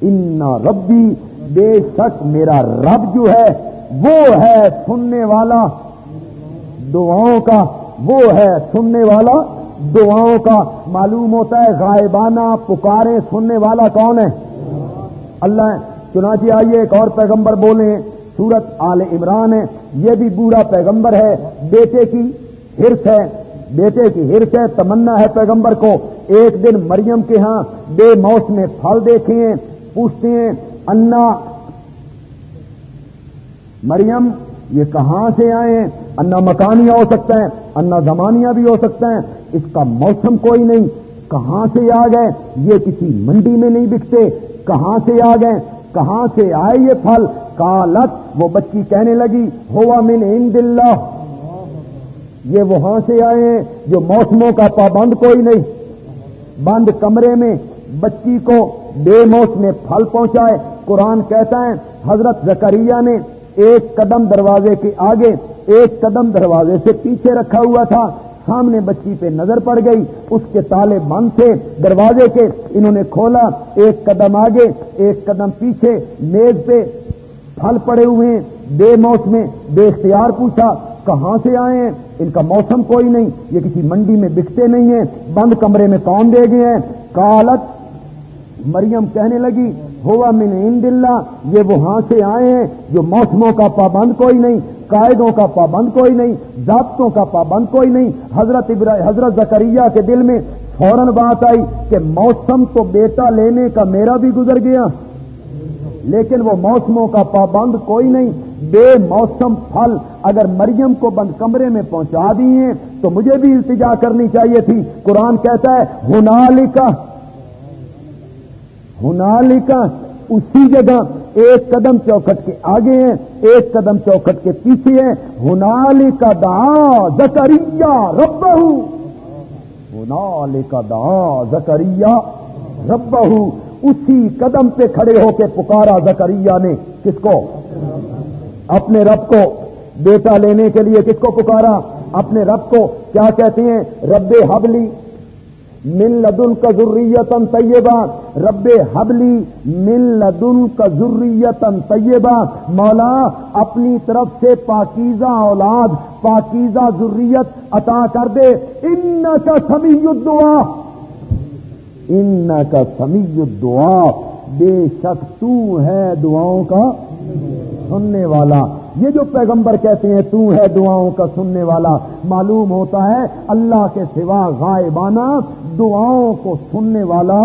ان ربی بے شک میرا رب جو ہے وہ ہے سننے والا دعاؤں کا، وہ ہے سننے والا دعاؤں کا۔ معلوم ہوتا ہے غائبانہ پکارے سننے والا کون ہے؟ اللہ چنانچہ آئیے ایک اور پیغمبر بولے سورت آل عمران ہے۔ یہ بھی بوڑھا پیغمبر ہے۔ بیٹے کی ہرس ہے۔ بیٹے کی ہرس ہے۔ تمنا ہے پیغمبر کو۔ ایک دن مریم کے ہاں بے موسم پھل دیکھے ہیں، پوچھتے ہیں، انا مریم، یہ کہاں سے آئے ہیں؟ انا مکانیہ ہو سکتا ہے انا زمانیہ بھی ہو سکتا ہے اس کا موسم کوئی نہیں۔ کہاں سے آ گئے؟ یہ کسی منڈی میں نہیں بکتے۔ کہاں سے آ گئے؟ کہاں سے آئے یہ پھل؟ کالت وہ بچی کہنے لگی، ہوا من عند اللہ۔ یہ وہاں سے آئے ہیں، جو موسموں کا پابند کوئی نہیں۔ بند کمرے میں بچی کو بے موسم پھل پہنچائے۔ قرآن کہتا ہے، حضرت زکریہ نے ایک قدم دروازے کے آگے، ایک قدم دروازے سے پیچھے رکھا ہوا تھا۔ سامنے بچی پہ نظر پڑ گئی، اس کے تالے بند تھے۔ دروازے کے انہوں نے کھولا، ایک قدم آگے، ایک قدم پیچھے۔ میز پہ پھل پڑے ہوئے ہیں۔ بے موسم بے اختیار پوچھا، کہاں سے آئے ہیں؟ ان کا موسم کوئی نہیں، یہ کسی منڈی میں بکتے نہیں ہیں۔ بند کمرے میں کون دے گئے ہیں؟ کالت مریم کہنے لگی ہوا من عند اللہ، یہ وہاں سے آئے ہیں جو موسموں کا پابند کوئی نہیں قائدوں کا پابند کوئی نہیں، ضابطوں کا پابند کوئی نہیں۔ حضرت حضرت زکریہ کے دل میں فوراً بات آئی کہ موسم تو بیٹا لینے کا میرا بھی گزر گیا۔ لیکن وہ موسموں کا پابند کوئی نہیں۔ بے موسم پھل، اگر مریم کو بند کمرے میں پہنچا دیے تو مجھے بھی التجا کرنی چاہیے تھی۔ قرآن کہتا ہے ہنالکا ہنالکا اسی جگہ ایک قدم چوکھٹ کے آگے ہیں، ایک قدم چوکھٹ کے پیچھے ہیں۔ ہنالی کا دا زکریہ رب ہنالی کا دا زکریہ رب اسی قدم پہ کھڑے ہو کے پکارا زکریہ نے کس کو؟ اپنے رب کو۔ بیٹا لینے کے لیے کس کو پکارا؟ اپنے رب کو۔ کیا کہتے ہیں؟ رب حبلی۔ من لدن کا ضروریتن طیبہ رب حبلی من لدن کا ضروریتن طیبہ مولا، اپنی طرف سے پاکیزہ اولاد، پاکیزہ ضروریت عطا کر دے. ان کا سمی دعا ان کا سمی دعا بے شک تو ہے دعاؤں کا سننے والا۔ یہ جو پیغمبر کہتے ہیں، تو ہے دعاؤں کا سننے والا۔ معلوم ہوتا ہے، اللہ کے سوا غائبانہ دعاؤں کو سننے والا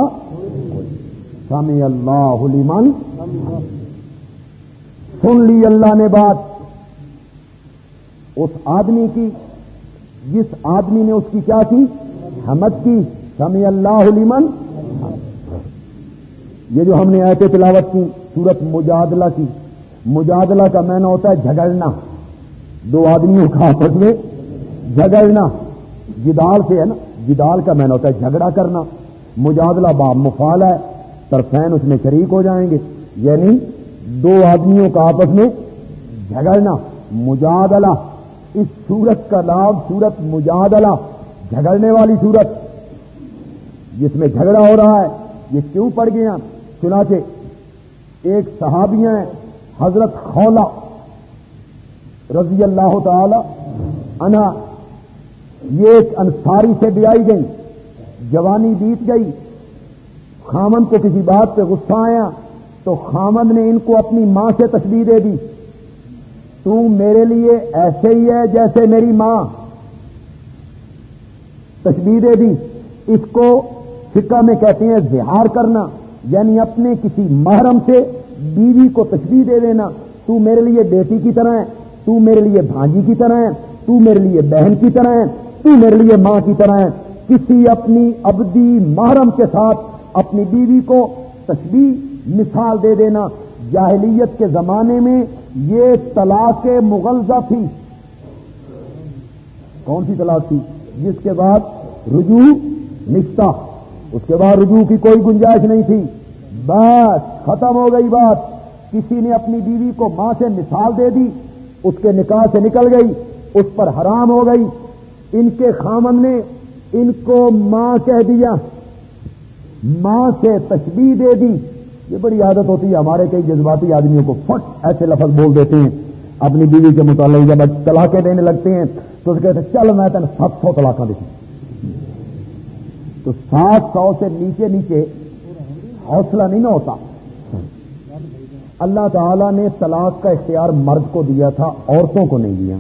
سمی اللہ لمن۔ سن لی اللہ نے بات۔ اس آدمی کی، جس آدمی نے اس کی کیا کی؟ حمد کی۔ سمی اللہ لمن۔ یہ جو ہم نے ایسے تلاوت کی صورت مجادلہ کی۔ مجادلہ کا معنی ہوتا ہے جھگڑنا۔ دو آدمیوں کا آپس میں جھگڑنا۔ جدال سے ہے نا، جدال کا معنی ہوتا ہے جھگڑا کرنا۔ مجادلہ باب مفال ہے، طرفین اس میں شریک ہو جائیں گے۔ یعنی دو آدمیوں کا آپس میں جھگڑنا۔ مجادلہ، اس سورت کا نام سورت مجادلہ، جھگڑنے والی سورت جس میں جھگڑا ہو رہا ہے، یہ کیوں پڑ گیا؟ چنانچہ ایک صحابیاں ہیں حضرت خولا رضی اللہ تعالی انا یہ ایک انصاری سے بھی آئی گئی جوانی بیت گئی خامن کو کسی بات پہ غصہ آیا، تو خامن نے ان کو اپنی ماں سے تشبیح دے دی، تو میرے لیے ایسے ہی ہے جیسے میری ماں۔ تشبیح دے دی، اس کو فکا میں کہتے ہیں زہار کرنا یعنی اپنے کسی محرم سے بیوی کو تشبیح دے دینا، تو میرے لیے بیٹی کی طرح ہے، تو میرے لیے بھانجی کی طرح ہے، تو میرے لیے بہن کی طرح ہے، تو میرے لیے ماں کی طرح ہے۔ کسی اپنی ابدی محرم کے ساتھ اپنی بیوی کو تشبیح مثال دے دینا۔ جاہلیت کے زمانے میں یہ طلاق مغلزہ تھی۔ کون سی طلاق تھی؟ جس کے بعد رجوع نشتہ۔ اس کے بعد رجوع کی کوئی گنجائش نہیں تھی۔ بس ختم ہو گئی بات۔ کسی نے اپنی بیوی کو ماں سے مثال دے دی، اس کے نکاح سے نکل گئی، اس پر حرام ہو گئی۔ ان کے خامن نے ان کو ماں کہہ دیا، ماں سے تشبیح دے دی۔ یہ بڑی عادت ہوتی ہے، ہمارے کئی جذباتی آدمیوں کو فٹ ایسے لفظ بول دیتے ہیں۔ اپنی بیوی کے متعلق جب طلاقیں دینے لگتے ہیں، تو کہتے چل میں تین سات سو طلاقیں دیکھی تو سات سو سے نیچے نیچے حوصلہ نہیں نہ ہوتا۔ اللہ تعالی نے طلاق کا اختیار مرد کو دیا تھا، عورتوں کو نہیں دیا۔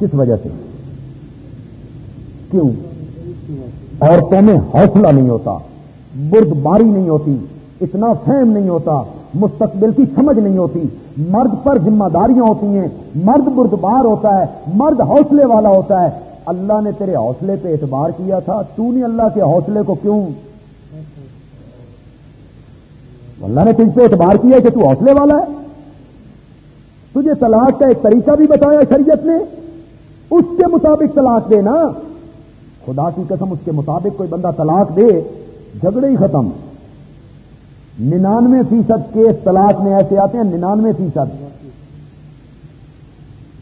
کس وجہ سے؟ کیوں؟ عورتوں میں حوصلہ نہیں ہوتا برد باری نہیں ہوتی، اتنا فہم نہیں ہوتا، مستقبل کی سمجھ نہیں ہوتی۔ مرد پر ذمہ داریاں ہوتی ہیں، مرد بردبار ہوتا ہے، مرد حوصلے والا ہوتا ہے۔ اللہ نے تیرے حوصلے پہ اعتبار کیا تھا، تو نے اللہ کے حوصلے کو کیوں اللہ نے تجھ پہ اعتبار کیا کہ تو حوصلے والا ہے۔ تجھے طلاق کا ایک طریقہ بھی بتایا شریعت نے۔ اس کے مطابق طلاق دے نا خدا کی قسم اس کے مطابق کوئی بندہ طلاق دے، جھگڑے ہی ختم۔ ننانوے فیصد کیس طلاق میں ایسے آتے ہیں، ننانوے فیصد۔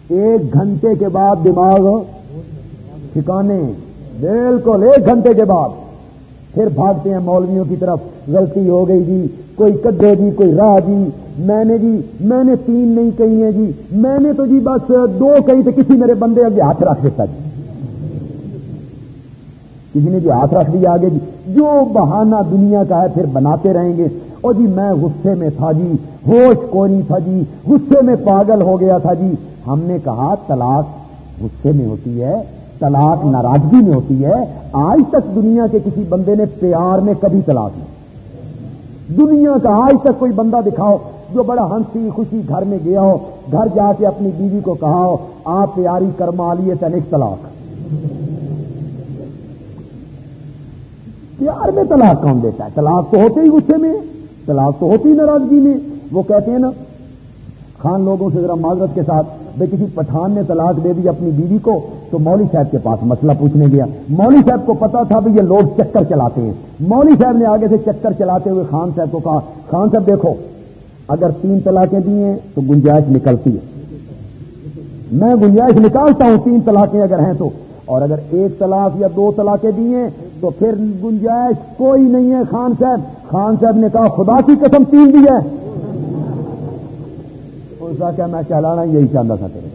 ایک گھنٹے کے بعد دماغ ٹھکانے، بالکل ایک گھنٹے کے بعد۔ پھر بھاگتے ہیں مولویوں کی طرف، غلطی ہو گئی جی۔ کوئی کدے جی کوئی راہ جی میں نے جی میں نے تین نہیں کہی ہیں جی۔ میں نے تو جی بس دو کہی تو کسی میرے بندے اگے ہاتھ رکھ دیتا جی۔ کسی نے جو ہاتھ رکھ دیا آگے جی۔ جو بہانہ دنیا کا ہے پھر بناتے رہیں گے۔ اور جی میں غصے میں تھا جی ہوش کو تھا جی غصے میں پاگل ہو گیا تھا جی۔ ہم نے کہا طلاق غصے میں ہوتی ہے، طلاق ناراضگی میں ہوتی ہے۔ آج تک دنیا کے کسی بندے نے پیار میں کبھی طلاق نہیں دنیا کا آج تک کوئی بندہ دکھاؤ جو بڑا ہنسی خوشی گھر میں گیا ہو، گھر جا کے اپنی بیوی کو کہا ہو، آپ پیاری کرما لیے تنک طلاق۔ پیار میں طلاق کون دیتا ہے؟ طلاق تو ہوتے ہی غصے میں، طلاق تو ہوتی ناراضگی میں۔ وہ کہتے ہیں نا، خان لوگوں سے ذرا معذرت کے ساتھ، بھائی کسی پٹھان نے طلاق دے دی اپنی بیوی کو تو مولوی صاحب کے پاس مسئلہ پوچھنے گیا۔ مولوی صاحب کو پتا تھا بھی یہ لوگ چکر چلاتے ہیں۔ مولوی صاحب نے آگے سے چکر چلاتے ہوئے خان صاحب کو کہا، خان صاحب دیکھو، اگر تین طلاقیں دی ہیں تو گنجائش نکلتی ہے۔ میں گنجائش نکالتا ہوں تین طلاقیں اگر ہیں تو۔ اور اگر ایک طلاق یا دو طلاقیں دی ہیں تو پھر گنجائش کوئی نہیں ہے خان صاحب۔ خان صاحب نے کہا، خدا کی قسم تین دی ہے۔ اس کیا میں چلانا یہی چاہتا تھا تیرے۔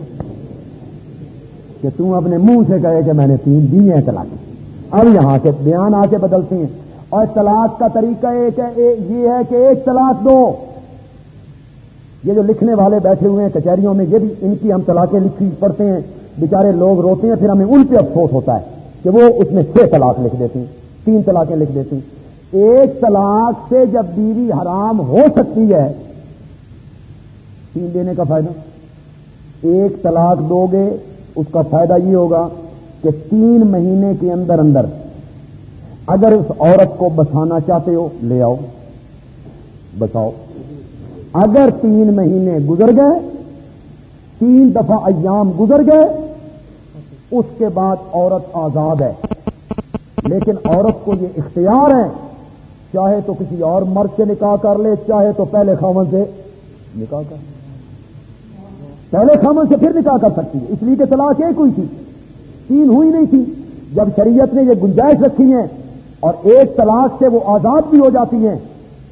کہ تم اپنے منہ سے کہے کہ میں نے تین دی ہیں طلاق اب یہاں کے بیان آ کے بدلتے ہیں۔ اور طلاق کا طریقہ ایک ہے یہ ہے کہ ایک طلاق دو۔ یہ جو لکھنے والے بیٹھے ہوئے ہیں کچہریوں میں، یہ بھی ان کی ہم طلاقیں لکھی پڑھتے ہیں۔ بیچارے لوگ روتے ہیں، پھر ہمیں ان پہ افسوس ہوتا ہے کہ وہ اس میں چھ طلاق لکھ دیتی ہیں تین طلاقیں لکھ دیتی۔ ہیں ایک طلاق سے جب بیوی حرام ہو سکتی ہے، تین دینے کا فائدہ۔ ایک طلاق دو گے، اس کا فائدہ یہ ہوگا کہ تین مہینے کے اندر اندر اگر اس عورت کو بسانا چاہتے ہو، لے آؤ۔ بتاؤ۔ اگر تین مہینے گزر گئے، تین دفعہ ایام گزر گئے، اس کے بعد عورت آزاد ہے۔ لیکن عورت کو یہ اختیار ہے، چاہے تو کسی اور مرد سے نکاح کر لے، چاہے تو پہلے خامن سے نکاح کر پہلے خامن سے پھر نکاح کر سکتی ہے۔ اس لیے کہ طلاق ایک ہوئی تھی۔ تین ہوئی نہیں تھی۔ جب شریعت نے یہ گنجائش رکھی ہے اور ایک طلاق سے وہ آزاد بھی ہو جاتی ہیں۔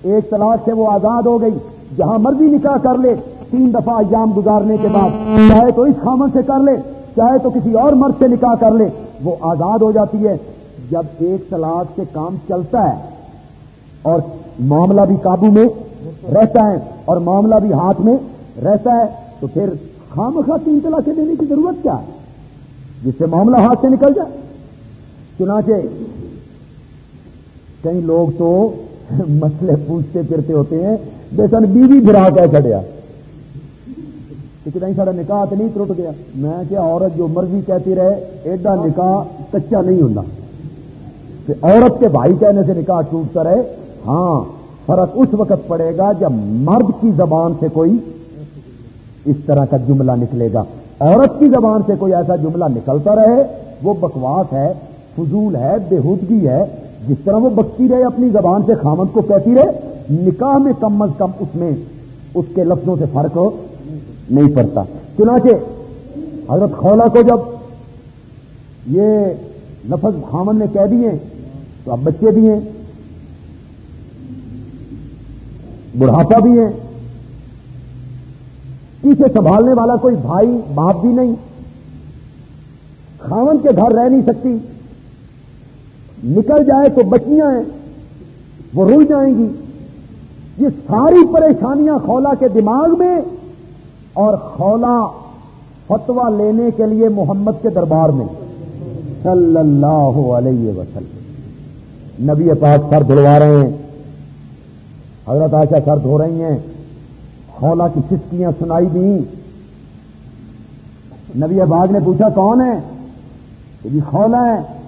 ایک طلاق سے وہ آزاد ہو گئی، جہاں مرضی نکاح کر لے، تین دفعہ ایام گزارنے کے بعد۔ چاہے تو اس خامن سے کر لے، چاہے تو کسی اور مرد سے نکاح کر لے، وہ آزاد ہو جاتی ہے۔ جب ایک طلاق سے کام چلتا ہے اور معاملہ بھی قابو میں رہتا ہے اور معاملہ بھی ہاتھ میں رہتا ہے، تو پھر خام خواہ تین طلاقیں دینے کی ضرورت کیا ہے؟ جس سے معاملہ ہاتھ سے نکل جائے۔ چنانچہ کئی لوگ تو مسئلے پوچھتے پھرتے ہوتے ہیں، بے سن بیوی برا کہ چڑیا کتنا سارا نکاح تو نہیں ٹوٹ گیا۔ میں کیا عورت جو مرضی کہتی رہے، ایڈا نکاح کچا نہیں ہوتا عورت کے بھائی کہنے سے نکاح ٹوٹتا رہے ہاں فرق اس وقت پڑے گا جب مرد کی زبان سے کوئی اس طرح کا جملہ نکلے گا۔ عورت کی زبان سے کوئی ایسا جملہ نکلتا رہے، وہ بکواس ہے، فضول ہے، بےحودگی ہے جس طرح وہ بکتی رہے، اپنی زبان سے خامد کو کہتی رہے، نکاح میں کم از کم اس میں اس کے لفظوں سے فرق نہیں پڑتا۔ چنانچہ حضرت خولا کو جب یہ لفظ خامن نے کہہ دیے، تو اب بچے بھی ہیں، بڑھاپا بھی ہے پیچھے سنبھالنے والا کوئی بھائی، باپ بھی نہیں۔ خاون کے گھر رہ نہیں سکتی۔ نکل جائے تو بچیاں ہیں، وہ رل جائیں گی۔ یہ ساری پریشانیاں خولا کے دماغ میں اور خولا فتوا لینے کے لیے محمد کے دربار میں۔ صلی اللہ علیہ وسلم۔ نبی پاک سر دھلوا رہے ہیں۔ حضرت عائشہ سر دھو رہی ہیں۔ خولا کی چسکیاں سنائی دی نبی باغ نے پوچھا، کون ہے؟ کہ جی خولا ہے۔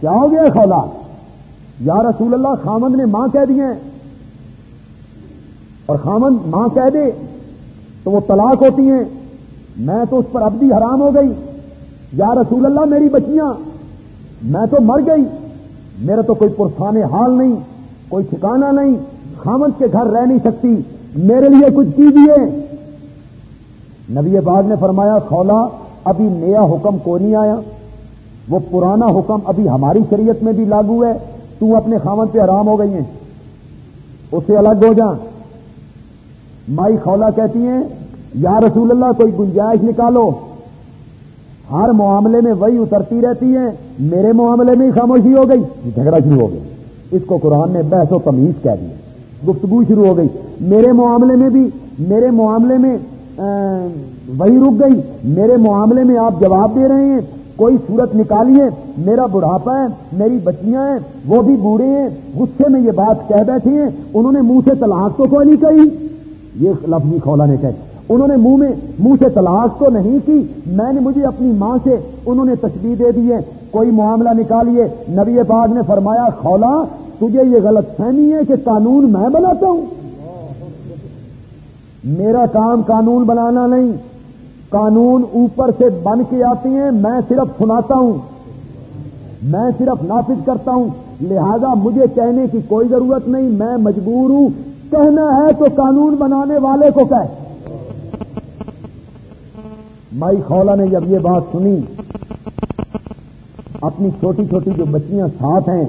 کیا ہو گیا خولا یا رسول اللہ، خامند نے ماں کہہ دی اور خامند ماں کہہ دے تو وہ طلاق ہوتی ہیں۔ میں تو اس پر ابدی حرام ہو گئی۔ یا رسول اللہ، میری بچیاں، میں تو مر گئی۔ میرا تو کوئی پرسان حال نہیں، کوئی ٹھکانا نہیں۔ خامد کے گھر رہ نہیں سکتی۔ میرے لیے کچھ کیجیے۔ نبی باغ نے فرمایا کھولا ابھی نیا حکم کو نہیں آیا۔ وہ پرانا حکم ابھی ہماری شریعت میں بھی لاگو ہے، تو اپنے خامد پہ حرام ہو گئی ہیں۔ اسے الگ ہو جا۔ مائی خولا کہتی ہیں، یا رسول اللہ، کوئی گنجائش نکالو۔ ہر معاملے میں وہی اترتی رہتی ہے میرے معاملے میں ہی خاموشی ہو گئی۔ جھگڑا شروع ہو گیا۔ اس کو قرآن نے بحث و تمیز کہہ دیا۔ گفتگو شروع ہو گئی۔ میرے معاملے میں بھی، میرے معاملے میں وہی رک گئی۔ میرے معاملے میں آپ جواب دے رہے ہیں۔ کوئی صورت نکالیے میرا بڑھاپا ہے، میری بچیاں ہیں، وہ بھی بوڑھے ہیں، غصے میں یہ بات کہہ بیٹھے ہیں، انہوں نے منہ سے طلاق تو کوئی نہیں کہی۔ یہ لفظی کھولا نے کہی انہوں نے منہ میں، منہ سے طلاق تو نہیں کی، میں نے مجھے اپنی ماں سے انہوں نے تشبیح دے دی ہے۔ کوئی معاملہ نکالیے نبی پاک نے فرمایا کھولا تجھے یہ غلط فہمی ہے کہ قانون میں بناتا ہوں۔ میرا کام قانون بنانا نہیں۔ قانون اوپر سے بن کے آتی ہیں، میں صرف سناتا ہوں۔ میں صرف نافذ کرتا ہوں۔ لہذا مجھے کہنے کی کوئی ضرورت نہیں، میں مجبور ہوں۔ کہنا ہے تو قانون بنانے والے کو کہ مائی خولا نے جب یہ بات سنی، اپنی چھوٹی چھوٹی جو بچیاں ساتھ ہیں،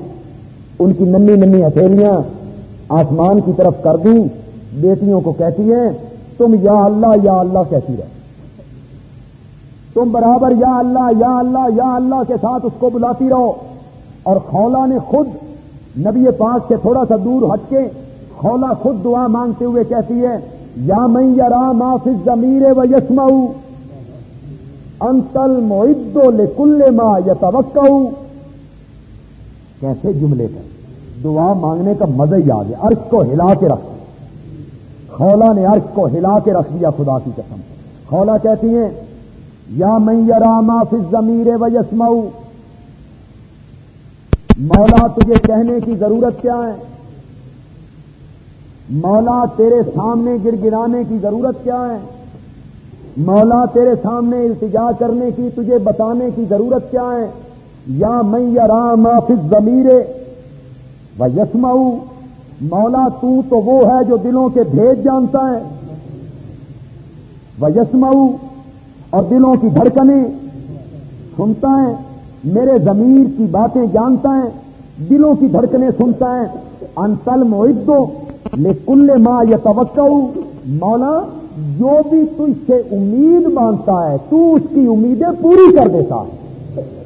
ان کی ننی ننی ہتھیلیاں آسمان کی طرف کر دوں بیٹیوں کو کہتی ہیں، تم یا اللہ یا اللہ کہتی رہے تم برابر یا اللہ یا اللہ یا اللہ کے ساتھ اس کو بلاتی رہو۔ اور خولا نے خود نبی پاک سے تھوڑا سا دور ہٹ کے خولا خود دعا مانگتے ہوئے کہتی ہے، یا میں یا رام آفس ضمیر و یسما انتل معدو لے کل ماں یا توقع کیسے جملے کر دعا مانگنے کا مزہ ہی آ گیا، عرش کو ہلا کے رکھ خولا نے عرش کو ہلا کے رکھ دیا خدا کی قسم خولا کہتی ہیں یا میں یا راما فی ضمیر و یسماؤ مولا تجھے کہنے کی ضرورت کیا ہے؟ مولا تیرے سامنے گر گرانے کی ضرورت کیا ہے؟ مولا تیرے سامنے التجا کرنے کی تجھے بتانے کی ضرورت کیا ہے؟ یا میں یا رام آفس ضمیرے و یسماؤ مولا تو تو وہ ہے جو دلوں کے بھید جانتا ہے۔ وہ یسماؤ اور دلوں کی دھڑکنیں سنتا ہے، میرے ضمیر کی باتیں جانتا ہے، دلوں کی دھڑکنیں سنتا ہے انتل معدو لے کل ماں یا توقع مولا جو بھی تجھ سے امید باندھتا ہے، تو اس کی امیدیں پوری کر دیتا ہے۔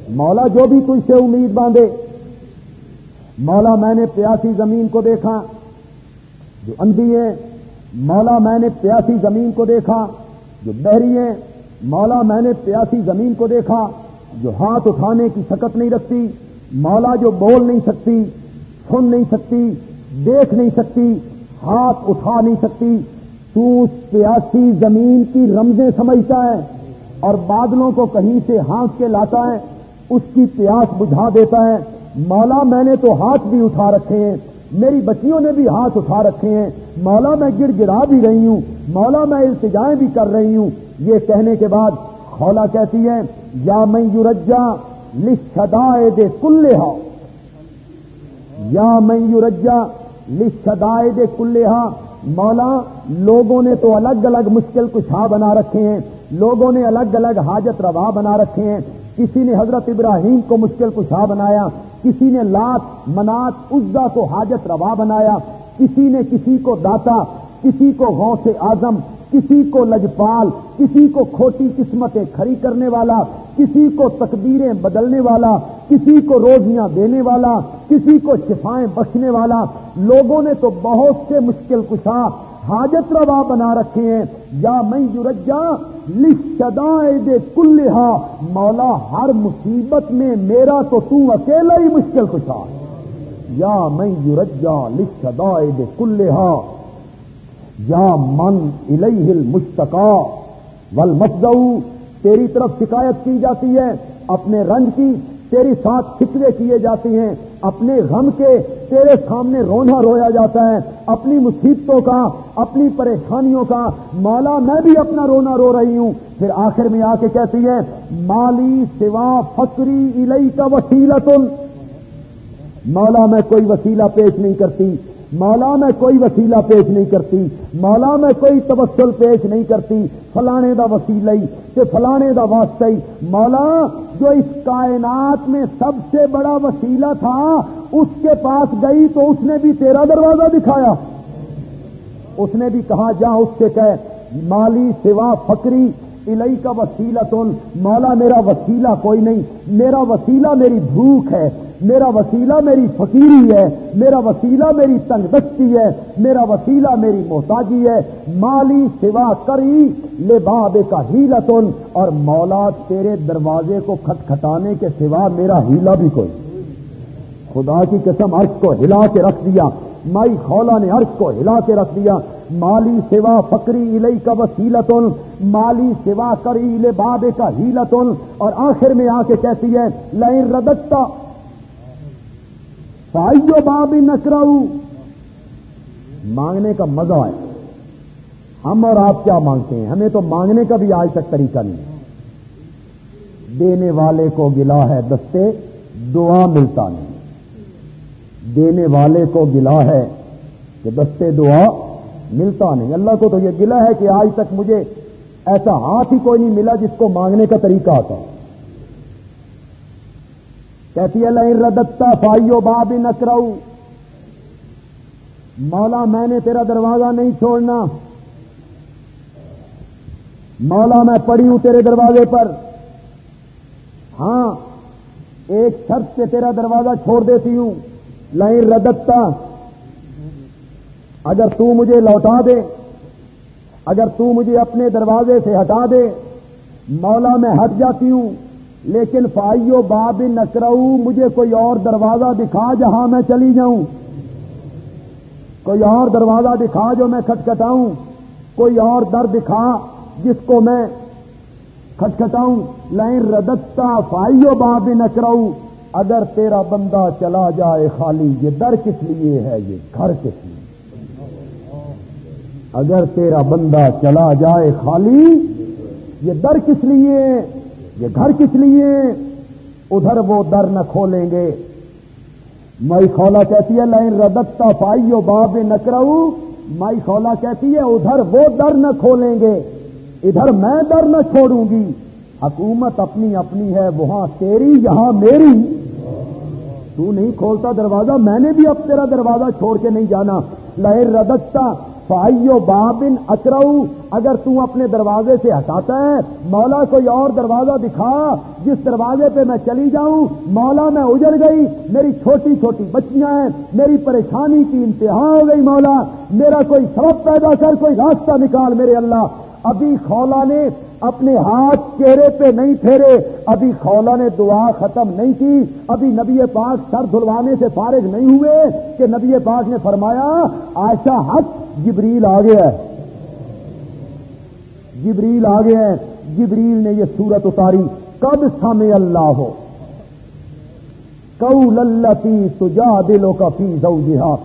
مولا جو بھی تجھ سے امید باندھے۔ مولا میں نے پیاسی زمین کو دیکھا، جو اندھی ہے۔ مولا میں نے پیاسی زمین کو دیکھا، جو بحری ہے۔ مولا میں نے پیاسی زمین کو دیکھا جو ہاتھ اٹھانے کی شکت نہیں رکھتی، مولا جو بول نہیں سکتی، سن نہیں سکتی، دیکھ نہیں سکتی، ہاتھ اٹھا نہیں سکتی، تو اس پیاسی زمین کی رمزیں سمجھتا ہے اور بادلوں کو کہیں سے ہانس کے لاتا ہے، اس کی پیاس بجھا دیتا ہے۔ مولا میں نے تو ہاتھ بھی اٹھا رکھے ہیں، میری بچیوں نے بھی ہاتھ اٹھا رکھے ہیں۔ مولا میں گر گرا بھی رہی ہوں، مولا میں التجائیں بھی کر رہی ہوں۔ یہ کہنے کے بعد خولا کہتی ہے یا میں یورجا لشدائے دے کلے یا میں یورجا لشدائے دے کلے مولا، لوگوں نے تو الگ الگ مشکل کشا بنا رکھے ہیں، لوگوں نے الگ الگ حاجت روا بنا رکھے ہیں۔ کسی نے حضرت ابراہیم کو مشکل کشا بنایا، کسی نے لات منات عزا کو حاجت روا بنایا، کسی نے کسی کو داتا، کسی کو غوث اعظم کسی کو لجپال، کسی کو کھوٹی قسمتیں کھڑی کرنے والا، کسی کو تقدیریں بدلنے والا، کسی کو روزیاں دینے والا، کسی کو شفائیں بخشنے والا۔ لوگوں نے تو بہت سے مشکل کشا، حاجت روا بنا رکھے ہیں۔ یا میں یورجا لشدائے دے کلحا مولا، ہر مصیبت میں میرا تو تو اکیلا ہی مشکل کشا۔ یا میں یورجا لشدائے دے کلحا یا من الیہ المشتقا والمفضو تیری طرف شکایت کی جاتی ہے، اپنے رنگ کی، تیری ساتھ فکرے کیے جاتے ہیں، اپنے غم کے تیرے سامنے رونا رویا جاتا ہے، اپنی مصیبتوں کا، اپنی پریشانیوں کا، مولا میں بھی اپنا رونا رو رہی ہوں۔ پھر آخر میں آ کے کہتی ہے، مالی سوا فکری الئی کا وسیلہ تم مولا میں کوئی وسیلہ پیش نہیں کرتی۔ مولا میں کوئی وسیلہ پیش نہیں کرتی، مولا میں کوئی تبسل پیش نہیں کرتی، فلانے دا وسیلہ کہ فلانے دا واسطہ مولا جو اس کائنات میں سب سے بڑا وسیلہ تھا، اس کے پاس گئی تو اس نے بھی تیرا دروازہ دکھایا۔ اس نے بھی کہا، جا اس سے کہ مالی سوا فکری الہی کا وسیلہ مولا میرا وسیلہ کوئی نہیں، میرا وسیلہ میری بھوک ہے، میرا وسیلہ میری فقیری ہے، میرا وسیلہ میری تنگ دستی ہے، میرا وسیلہ میری محتاجی ہے، مالی سوا کری لے کا ہیلا تن اور مولا تیرے دروازے کو کھٹکھٹانے کے سوا میرا ہیلا بھی کوئی۔ خدا کی قسم، عرش کو ہلا کے رکھ دیا، مائی خولا نے عرش کو ہلا کے رکھ دیا مالی سوا فکری الئی کا وسیلتن، مالی سوا کری لے باب کا ہیلتن اور آخر میں آ کے کہتی ہے لائن ردتا فائیو باب نکراؤ مانگنے کا مزہ ہے۔ ہم اور آپ کیا مانگتے ہیں؟ ہمیں تو مانگنے کا بھی آج تک طریقہ نہیں دینے والے کو گلا ہے دستے، دعا ملتا نہیں۔ دینے والے کو گلا ہے کہ دستے دعا ملتا نہیں۔ اللہ کو تو یہ گلا ہے کہ آج تک مجھے ایسا ہاتھ ہی کوئی نہیں ملا جس کو مانگنے کا طریقہ آتا کہتی ہے لائن ردتا فائیو باب نکراؤ مولا، میں نے تیرا دروازہ نہیں چھوڑنا۔ مولا، میں پڑی ہوں تیرے دروازے پر۔ ہاں ایک شرط سے تیرا دروازہ چھوڑ دیتی ہوں۔ لائن ردتا اگر تو مجھے لوٹا دے، اگر تو مجھے اپنے دروازے سے ہٹا دے، مولا میں ہٹ جاتی ہوں، لیکن فائیو باب نکرو مجھے کوئی اور دروازہ دکھا جہاں میں چلی جاؤں۔ کوئی اور دروازہ دکھا جو میں کھٹکھٹاؤں۔ کوئی اور در دکھا جس کو میں کھٹکھٹاؤں۔ لائن ردتا فائیو باب نکرو اگر تیرا بندہ چلا جائے خالی، یہ در کس لیے ہے؟ یہ گھر کس لیے؟ اگر تیرا بندہ چلا جائے خالی، یہ در کس لیے؟ یہ گھر کس لیے؟ ادھر وہ در نہ کھولیں گے۔ مائی خولا کہتی ہے لائن ردتا پائیو باب نکرو۔ مائی خولا کہتی ہے، ادھر وہ در نہ کھولیں گے۔ ادھر میں در نہ چھوڑوں گی۔ حکومت اپنی اپنی ہے، وہاں تیری، یہاں میری۔ تو نہیں کھولتا دروازہ، میں نے بھی اب تیرا دروازہ چھوڑ کے نہیں جانا۔ لہر ردتا فائیو بابن اکرو اگر تو اپنے دروازے سے ہٹاتا ہے، مولا کوئی اور دروازہ دکھا، جس دروازے پہ میں چلی جاؤں، مولا میں اجڑ گئی، میری چھوٹی چھوٹی بچیاں ہیں، میری پریشانی کی انتہا ہو گئی مولا، میرا کوئی سبب پیدا کر، کوئی راستہ نکال میرے اللہ۔ ابھی خولا نے اپنے ہاتھ چہرے پہ نہیں پھیرے۔ ابھی خولا نے دعا ختم نہیں کی۔ ابھی نبی پاک سر دھلوانے سے فارغ نہیں ہوئے کہ نبی پاک نے فرمایا آشا حق، جبریل آ گیا ہے۔ جبریل آ گیا ہے۔ جبریل نے یہ صورت اتاری کب سمے اللہ۔ ہو کو تجا دلو کا فی زو جہا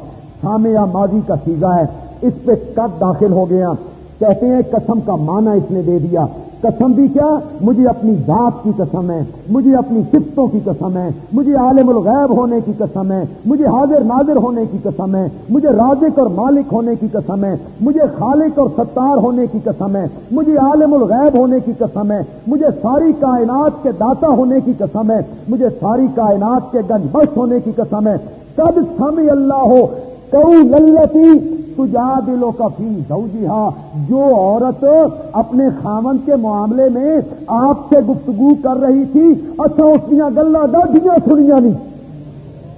سامیا ماضی کا سیگا ہے۔ اس پہ کب داخل ہو گیا۔ کہتے ہیں، قسم کا معنی اس نے دے دیا۔ قسم بھی کیا؟ مجھے اپنی ذات کی قسم ہے، مجھے اپنی صفتوں کی قسم ہے، مجھے عالم الغیب ہونے کی قسم ہے، مجھے حاضر ناظر ہونے کی قسم ہے، مجھے رازق اور مالک ہونے کی قسم ہے، مجھے خالق اور ستار ہونے کی قسم ہے، مجھے عالم الغیب ہونے کی قسم ہے، مجھے ساری کائنات کے داتا ہونے کی قسم ہے، مجھے ساری کائنات کے گنج بخش ہونے کی قسم ہے۔ کب سمی اللہ ہو للتی تجا دلو کا فی جی ہاں جو عورت اپنے خامن کے معاملے میں آپ سے گفتگو کر رہی تھی اچھا اس دیا گلا ڈاڈیاں سنیا نہیں یعنی۔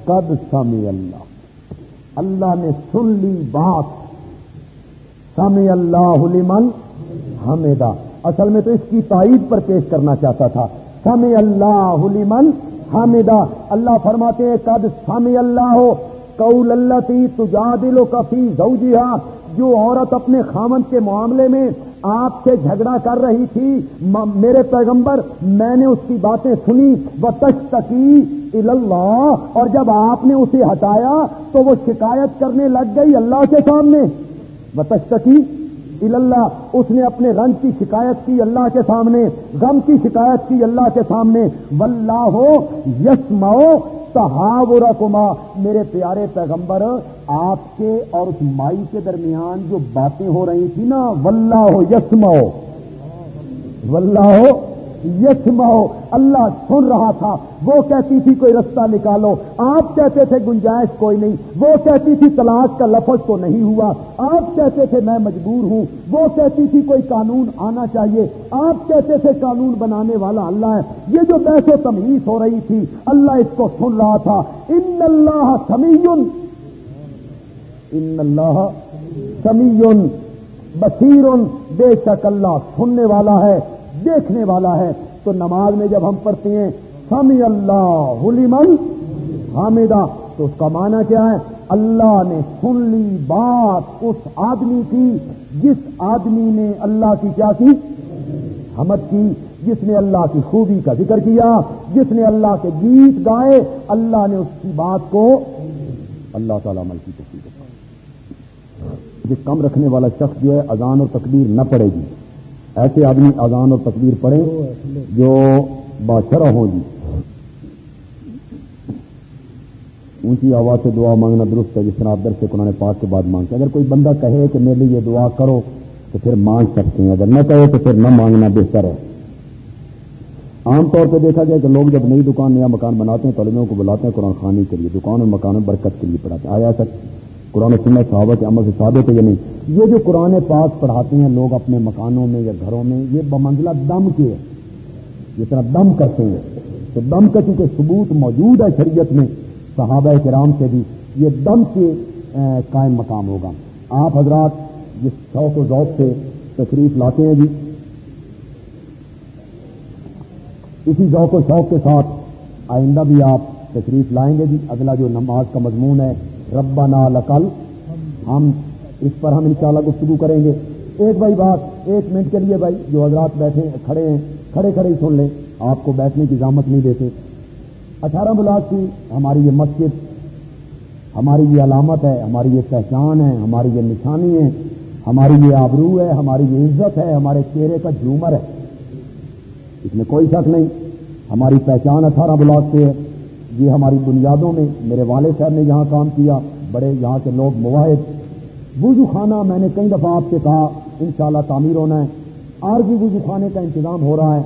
کد سمی اللہ۔ اللہ نے سن لی بات۔ سمی اللہ لمن حمیدہ اصل میں تو اس کی تائید پر پیش کرنا چاہتا تھا۔ سمی اللہ لمن حامدہ اللہ فرماتے ہیں کد سمی اللہ ہو قول اللہ تی تجا دلو کا فی جو عورت اپنے خامن کے معاملے میں آپ سے جھگڑا کر رہی تھی میرے پیغمبر، میں نے اس کی باتیں سنی وہ تشتکی اللہ اور جب آپ نے اسے ہٹایا تو وہ شکایت کرنے لگ گئی اللہ کے سامنے۔ وہ تشتکی اللہ اس نے اپنے رنگ کی شکایت کی اللہ کے سامنے، غم کی شکایت کی اللہ کے سامنے۔ ولہ ہو یس مو کما میرے پیارے پیغمبر، آپ کے اور اس مائی کے درمیان جو باتیں ہو رہی تھی نا ولہ ہو یسمو ولہ ہو یسما اللہ سن رہا تھا۔ وہ کہتی تھی کوئی رستہ نکالو۔ آپ کہتے تھے گنجائش کوئی نہیں۔ وہ کہتی تھی تلاش کا لفظ تو نہیں ہوا۔ آپ کہتے تھے میں مجبور ہوں۔ وہ کہتی تھی کوئی قانون آنا چاہیے۔ آپ کہتے تھے قانون بنانے والا اللہ ہے۔ یہ جو بحث و تمیز ہو رہی تھی، اللہ اس کو سن رہا تھا۔ ان اللہ سمیون ان اللہ سمیون بصیر بے شک اللہ سننے والا ہے۔ دیکھنے والا ہے تو نماز میں جب ہم پڑھتے ہیں، سمی اللہ من حامدہ، تو اس کا معنی کیا ہے؟ اللہ نے سن لی بات اس آدمی کی، جس آدمی نے اللہ کی کیا کی؟ حمد کی، جس نے اللہ کی خوبی کا ذکر کیا، جس نے اللہ کے گیت گائے، اللہ نے اس کی بات کو اللہ تعالی عمل کی تصویر کم رکھنے والا شخص جو ہے، اذان اور تقدیر نہ پڑے گی۔ ایسے آدمی اذان اور تقبیر پڑھیں جو بادشاہ ہوں جی۔ اونچی آواز سے دعا مانگنا درست ہے، جس طرح آپ در سے قرآن پاک کے بعد مانگتے اگر کوئی بندہ کہے کہ میرے لیے یہ دعا کرو، تو پھر مانگ سکتے ہیں۔ اگر نہ کہے، تو پھر نہ مانگنا بہتر ہے۔ عام طور پہ دیکھا جائے کہ لوگ جب نئی دکان، نیا مکان بناتے ہیں طلبوں کو بلاتے ہیں قرآن خانی کے لیے، دکان اور مکان برکت کے لیے پڑھاتے ہیں۔ آیا سر، قرآن سنت صحابہ کے عمل سے ثابت ہے یا نہیں؟ یہ جو قرآن پاک پڑھاتے ہیں لوگ اپنے مکانوں میں یا گھروں میں، یہ بمنزلہ دم کے ہے جس طرح دم کرتے ہیں۔ تو دم کا چونکہ ثبوت موجود ہے شریعت میں، صحابہ کرام سے بھی یہ دم کے قائم مقام ہوگا۔ آپ حضرات جس شوق و ذوق سے تشریف لاتے ہیں جی اسی ذوق و شوق کے ساتھ آئندہ بھی آپ تشریف لائیں گے جی۔ اگلا جو نماز کا مضمون ہے، ربنا لکل، ہم اس پر ہم انشاءاللہ گفتگو کریں گے۔ ایک بھائی بات، ایک منٹ کے لیے بھائی، جو حضرات بیٹھے کھڑے ہیں، کھڑے کھڑے ہی سن لیں۔ آپ کو بیٹھنے کی زحمت نہیں دیتے۔ اٹھارہ بلاک کی ہماری یہ مسجد، ہماری یہ علامت ہے، ہماری یہ پہچان ہے، ہماری یہ نشانی ہے، ہماری یہ آبرو ہے، ہماری یہ عزت ہے، ہمارے چہرے کا جھومر ہے۔ اس میں کوئی شک نہیں، ہماری پہچان اٹھارہ بلاک سے ہے۔ یہ ہماری بنیادوں میں، میرے والد صاحب نے یہاں کام کیا، بڑے یہاں کے لوگ مواحد وضو خانہ میں نے کئی دفعہ آپ سے کہا، انشاءاللہ تعمیر ہونا ہے۔ آر بھی وضو خانے کا انتظام ہو رہا ہے۔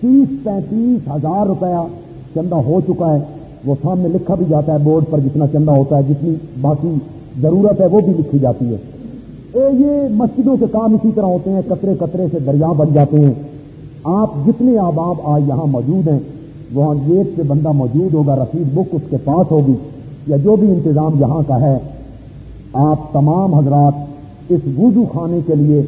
تیس پینتیس ہزار روپیہ چندہ ہو چکا ہے۔ وہ سامنے لکھا بھی جاتا ہے بورڈ پر جتنا چندہ ہوتا ہے، جتنی باقی ضرورت ہے، وہ بھی لکھی جاتی ہے۔ اے، یہ مسجدوں کے کام اسی طرح ہوتے ہیں، قطرے قطرے سے دریا بن جاتے ہیں۔ آپ جتنے آباب آج یہاں موجود ہیں، وہاں گیٹ پہ بندہ موجود ہوگا، رسید بک اس کے پاس ہوگی، یا جو بھی انتظام یہاں کا ہے۔ آپ تمام حضرات اس وضو خانے کے لیے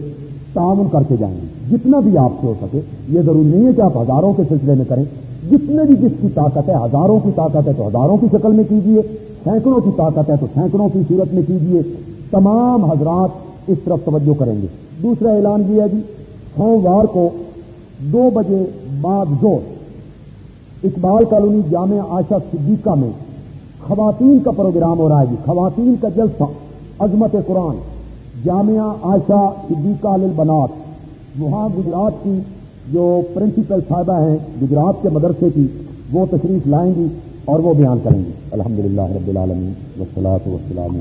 تعاون کر کے جائیں گے۔ جتنا بھی آپ سے ہو سکے، یہ ضروری نہیں ہے کہ آپ ہزاروں کے سلسلے میں کریں۔ جتنے بھی جس کی طاقت ہے، ہزاروں کی طاقت ہے تو ہزاروں کی شکل میں کیجیے سینکڑوں کی طاقت ہے تو سینکڑوں کی صورت میں کیجیے تمام حضرات اس طرف توجہ کریں گے۔ دوسرا اعلان یہ ہے جی سوموار کو دو بجے بعد زور، اقبال کالونی جامع آشا صدیقہ میں خواتین کا پروگرام ہو رہا ہے جی۔ خواتین کا جلسہ عظمت قرآن، جامعہ آشا صدیقہ للبنات وہاں گجرات کی جو پرنسپل صاحبہ ہیں، گجرات کے مدرسے کی، وہ تشریف لائیں گی اور وہ بیان کریں گے الحمد للہ رب العالمین وسلاۃ وسلام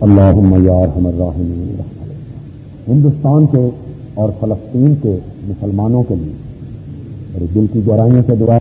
اللہ الراحمین ہندوستان کے اور فلسطین کے مسلمانوں کے لیے اور دل کی گہرائیوں سے دعا